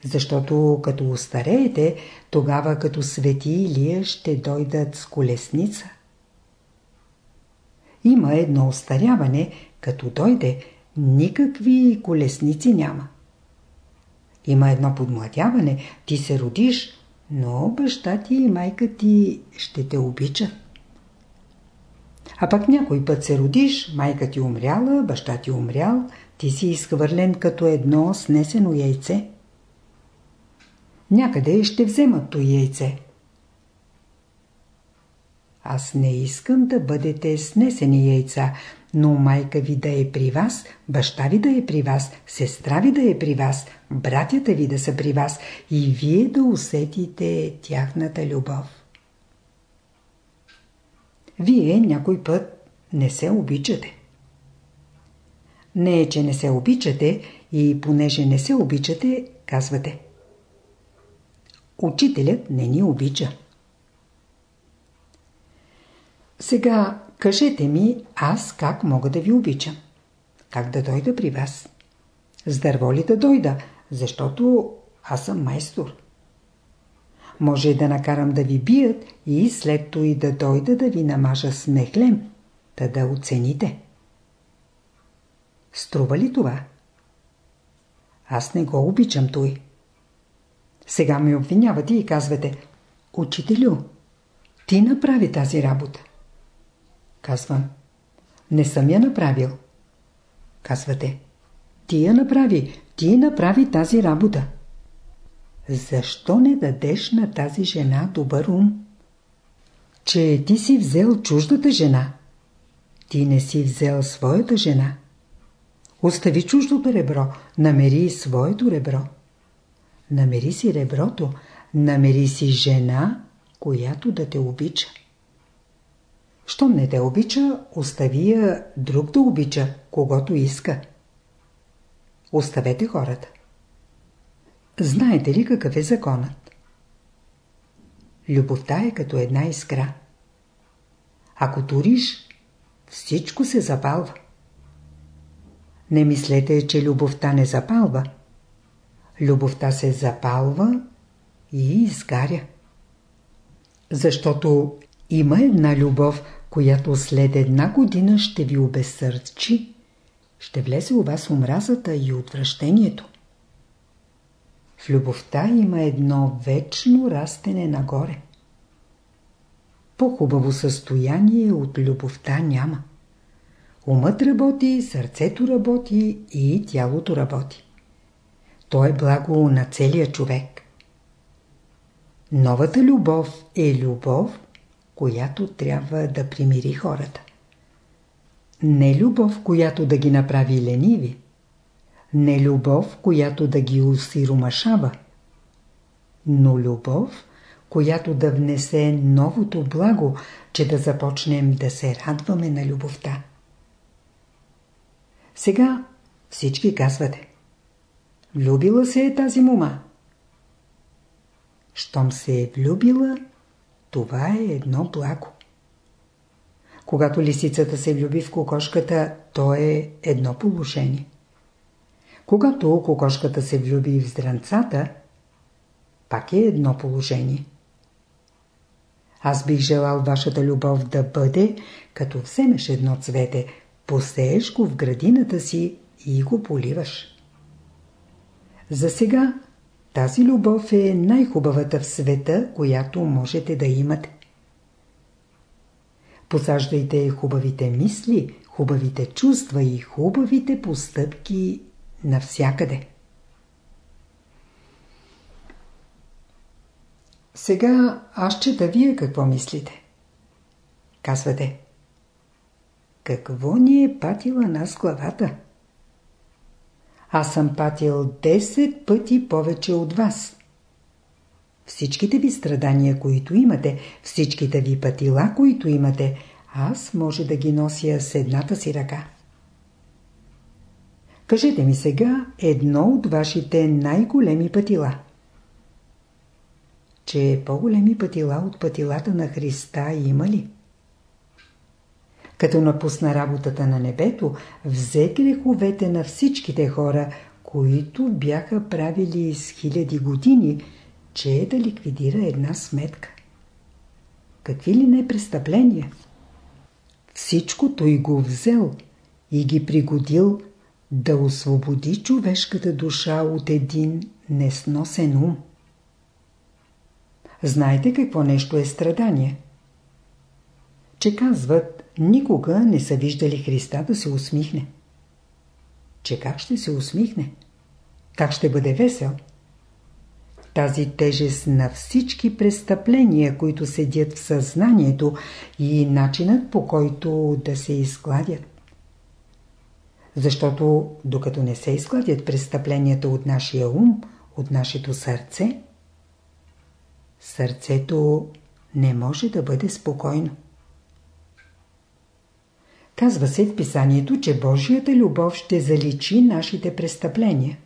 Защото като устареете, тогава като свети Илия ще дойдат с колесница – има едно остаряване, като дойде, никакви колесници няма. Има едно подмладяване, ти се родиш, но баща ти и майка ти ще те обичат. А пък някой път се родиш, майка ти умряла, баща ти умрял, ти си изхвърлен като едно снесено яйце. Някъде ще вземат то яйце. Аз не искам да бъдете снесени яйца, но майка ви да е при вас, баща ви да е при вас, сестра ви да е при вас, братята ви да са при вас и вие да усетите тяхната любов. Вие някой път не се обичате. Не е, че не се обичате и понеже не се обичате, казвате. Учителят не ни обича. Сега кажете ми, аз как мога да ви обичам? Как да дойда при вас? С дърво ли да дойда? Защото аз съм майстор. Може да накарам да ви бият и след това и да дойда да ви намажа с мехлем, да да оцените. Струва ли това? Аз не го обичам той. Сега ме обвинявате и казвате, учителю, ти направи тази работа. Казвам. Не съм я направил. Казвате. Ти я направи. Ти направи тази работа. Защо не дадеш на тази жена добър ум? Че ти си взел чуждата жена. Ти не си взел своята жена. Остави чуждото ребро, намери своето ребро. Намери си реброто, намери си жена, която да те обича. Щом не те обича, остави я друг да обича, когато иска. Оставете хората. Знаете ли какъв е законът? Любовта е като една искра. Ако туриш, всичко се запалва. Не мислете, че любовта не запалва. Любовта се запалва и изгаря. Защото има една любов, която след една година ще ви обесърчи, ще влезе у вас омразата и отвращението. В любовта има едно вечно растене нагоре. По-хубаво състояние от любовта няма. Умът работи, сърцето работи и тялото работи. То е благо на целия човек. Новата любов е любов, която трябва да примири хората. Не любов, която да ги направи лениви. Не любов, която да ги усиромашава. Но любов, която да внесе новото благо, че да започнем да се радваме на любовта. Сега всички казвате. Влюбила се е тази мума. Щом се е влюбила, това е едно благо. Когато лисицата се влюби в кокошката, то е едно положение. Когато кокошката се влюби в здранцата, пак е едно положение. Аз бих желал вашата любов да бъде, като вземеш едно цвете, посееш го в градината си и го поливаш. За сега тази любов е най-хубавата в света, която можете да имате. Посаждайте хубавите мисли, хубавите чувства и хубавите постъпки навсякъде. Сега аз чета вие какво мислите. Казвате. Какво ни е патила нас главата? Аз съм патил 10 пъти повече от вас. Всичките ви страдания, които имате, всичките ви пътила, които имате, аз може да ги нося с едната си ръка. Кажете ми сега едно от вашите най-големи пътила. Че по-големи пътила от пътилата на Христа има ли? Като напусна работата на небето, взе греховете на всичките хора, които бяха правили с хиляди години, че е да ликвидира една сметка. Какви ли не престъпления? Всичко той го взел и ги пригодил да освободи човешката душа от един несносен ум. Знаете какво нещо е страдание? Че казват, никога не са виждали Христа да се усмихне. Че как ще се усмихне? Как ще бъде весел? Тази тежест на всички престъпления, които седят в съзнанието и начинът по който да се изкладят. Защото докато не се изкладят престъпленията от нашия ум, от нашето сърце, сърцето не може да бъде спокойно. Казва се в писанието, че Божията любов ще заличи нашите престъпления.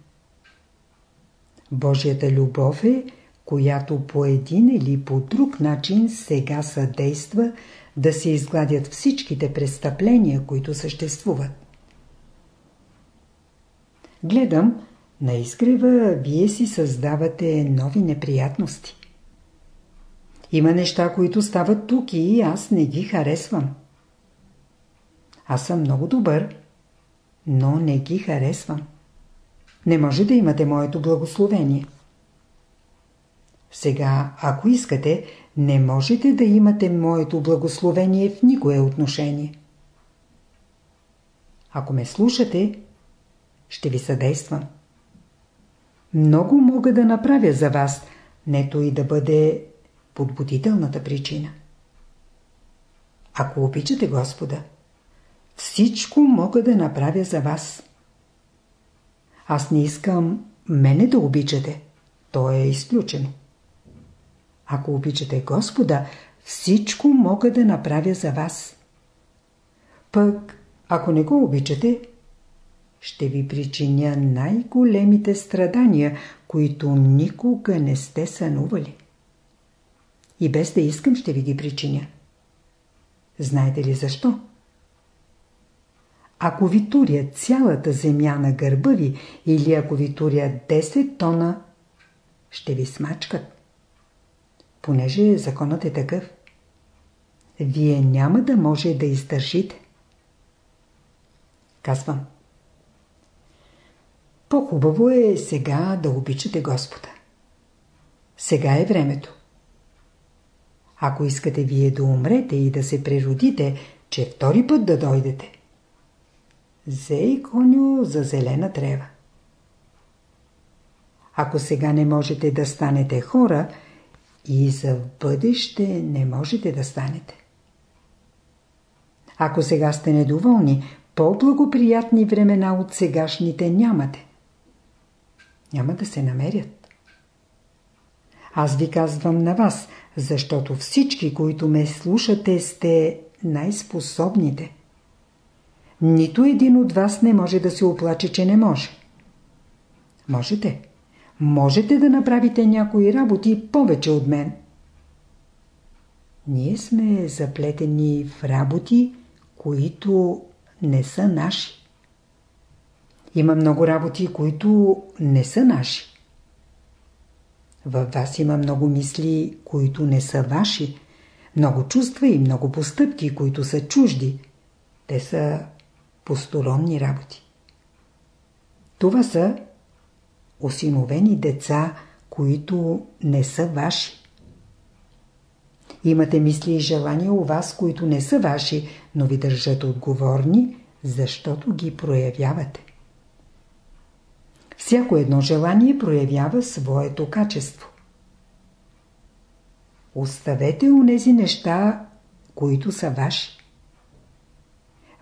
Божията любов е, която по един или по друг начин сега съдейства да се изгладят всичките престъпления, които съществуват. Гледам, на изгрева вие си създавате нови неприятности. Има неща, които стават тук и аз не ги харесвам. Аз съм много добър, но не ги харесвам. Не може да имате моето благословение. Сега, ако искате, не можете да имате моето благословение в никое отношение. Ако ме слушате, ще ви съдействам. Много мога да направя за вас, нето и да бъде подбудителната причина. Ако обичате Господа, всичко мога да направя за вас. Аз не искам мене да обичате. То е изключено. Ако обичате Господа, всичко мога да направя за вас. Пък, ако не го обичате, ще ви причиня най-големите страдания, които никога не сте сънували. И без да искам ще ви ги причиня. Знаете ли защо? Ако ви туря цялата земя на гърба ви или ако ви туря 10 тона, ще ви смачкат. понеже законът е такъв. Вие няма да може да издържите. Казвам. По-хубаво е сега да обичате Господа. Сега е времето. Ако искате вие да умрете и да се природите, че втори път да дойдете, зей коню за зелена трева. Ако сега не можете да станете хора, и за бъдеще не можете да станете. Ако сега сте недоволни, по-благоприятни времена от сегашните нямате. Няма да се намерят. Аз ви казвам на вас, защото всички, които ме слушате, сте най-способните. Нито един от вас не може да се оплаче, че не може. Можете. Можете да направите някои работи повече от мен. Ние сме заплетени в работи, които не са наши. Има много работи, които не са наши. Във вас има много мисли, които не са ваши, много чувства и много постъпки, които са чужди. Те са посторонни работи. Това са осиновени деца, които не са ваши. Имате мисли и желания у вас, които не са ваши, но ви държат отговорни, защото ги проявявате. Всяко едно желание проявява своето качество. Оставете нези неща, които са ваши.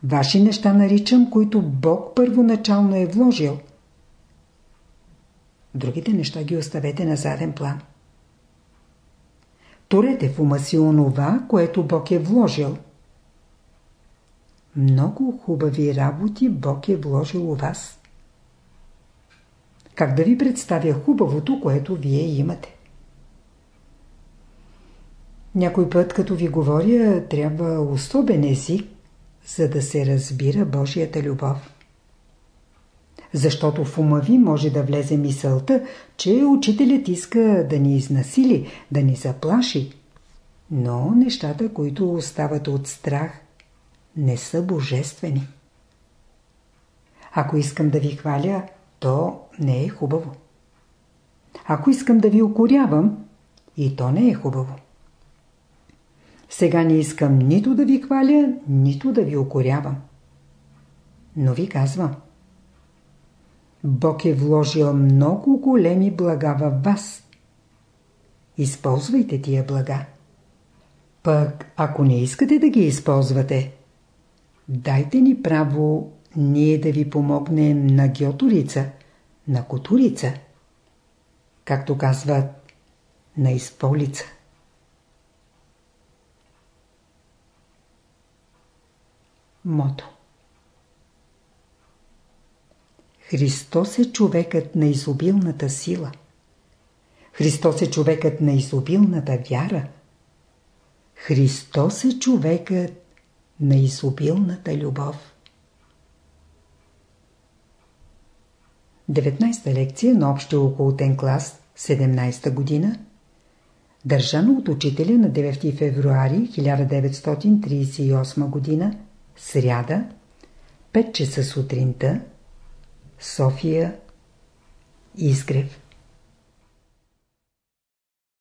Ваши неща наричам, които Бог първоначално е вложил. Другите неща ги оставете на заден план. Турете в ума си онова, което Бог е вложил. Много хубави работи Бог е вложил у вас. Как да ви представя хубавото, което вие имате? Някой път, като ви говоря, трябва особен език, за да се разбира Божията любов. Защото в ума ви може да влезе мисълта, че учителят иска да ни изнасили, да ни заплаши. Но нещата, които остават от страх, не са божествени. Ако искам да ви хваля, то не е хубаво. Ако искам да ви укорявам, и то не е хубаво. Сега не искам нито да ви хваля, нито да ви укорявам. Но ви казвам. Бог е вложил много големи блага във вас. Използвайте тия блага. Пък, ако не искате да ги използвате, дайте ни право ние да ви помогнем на геоторица, на котурица, както казват, на изполица. Мото Христос е човекът на изобилната сила. Христос е човекът на изобилната вяра. Христос е човекът на изобилната любов. 19-та лекция на общия околотен клас, 17-та година, държана от учителя на 9 февруари 1938 година, сряда, 5 часа сутринта, София, Изгрев.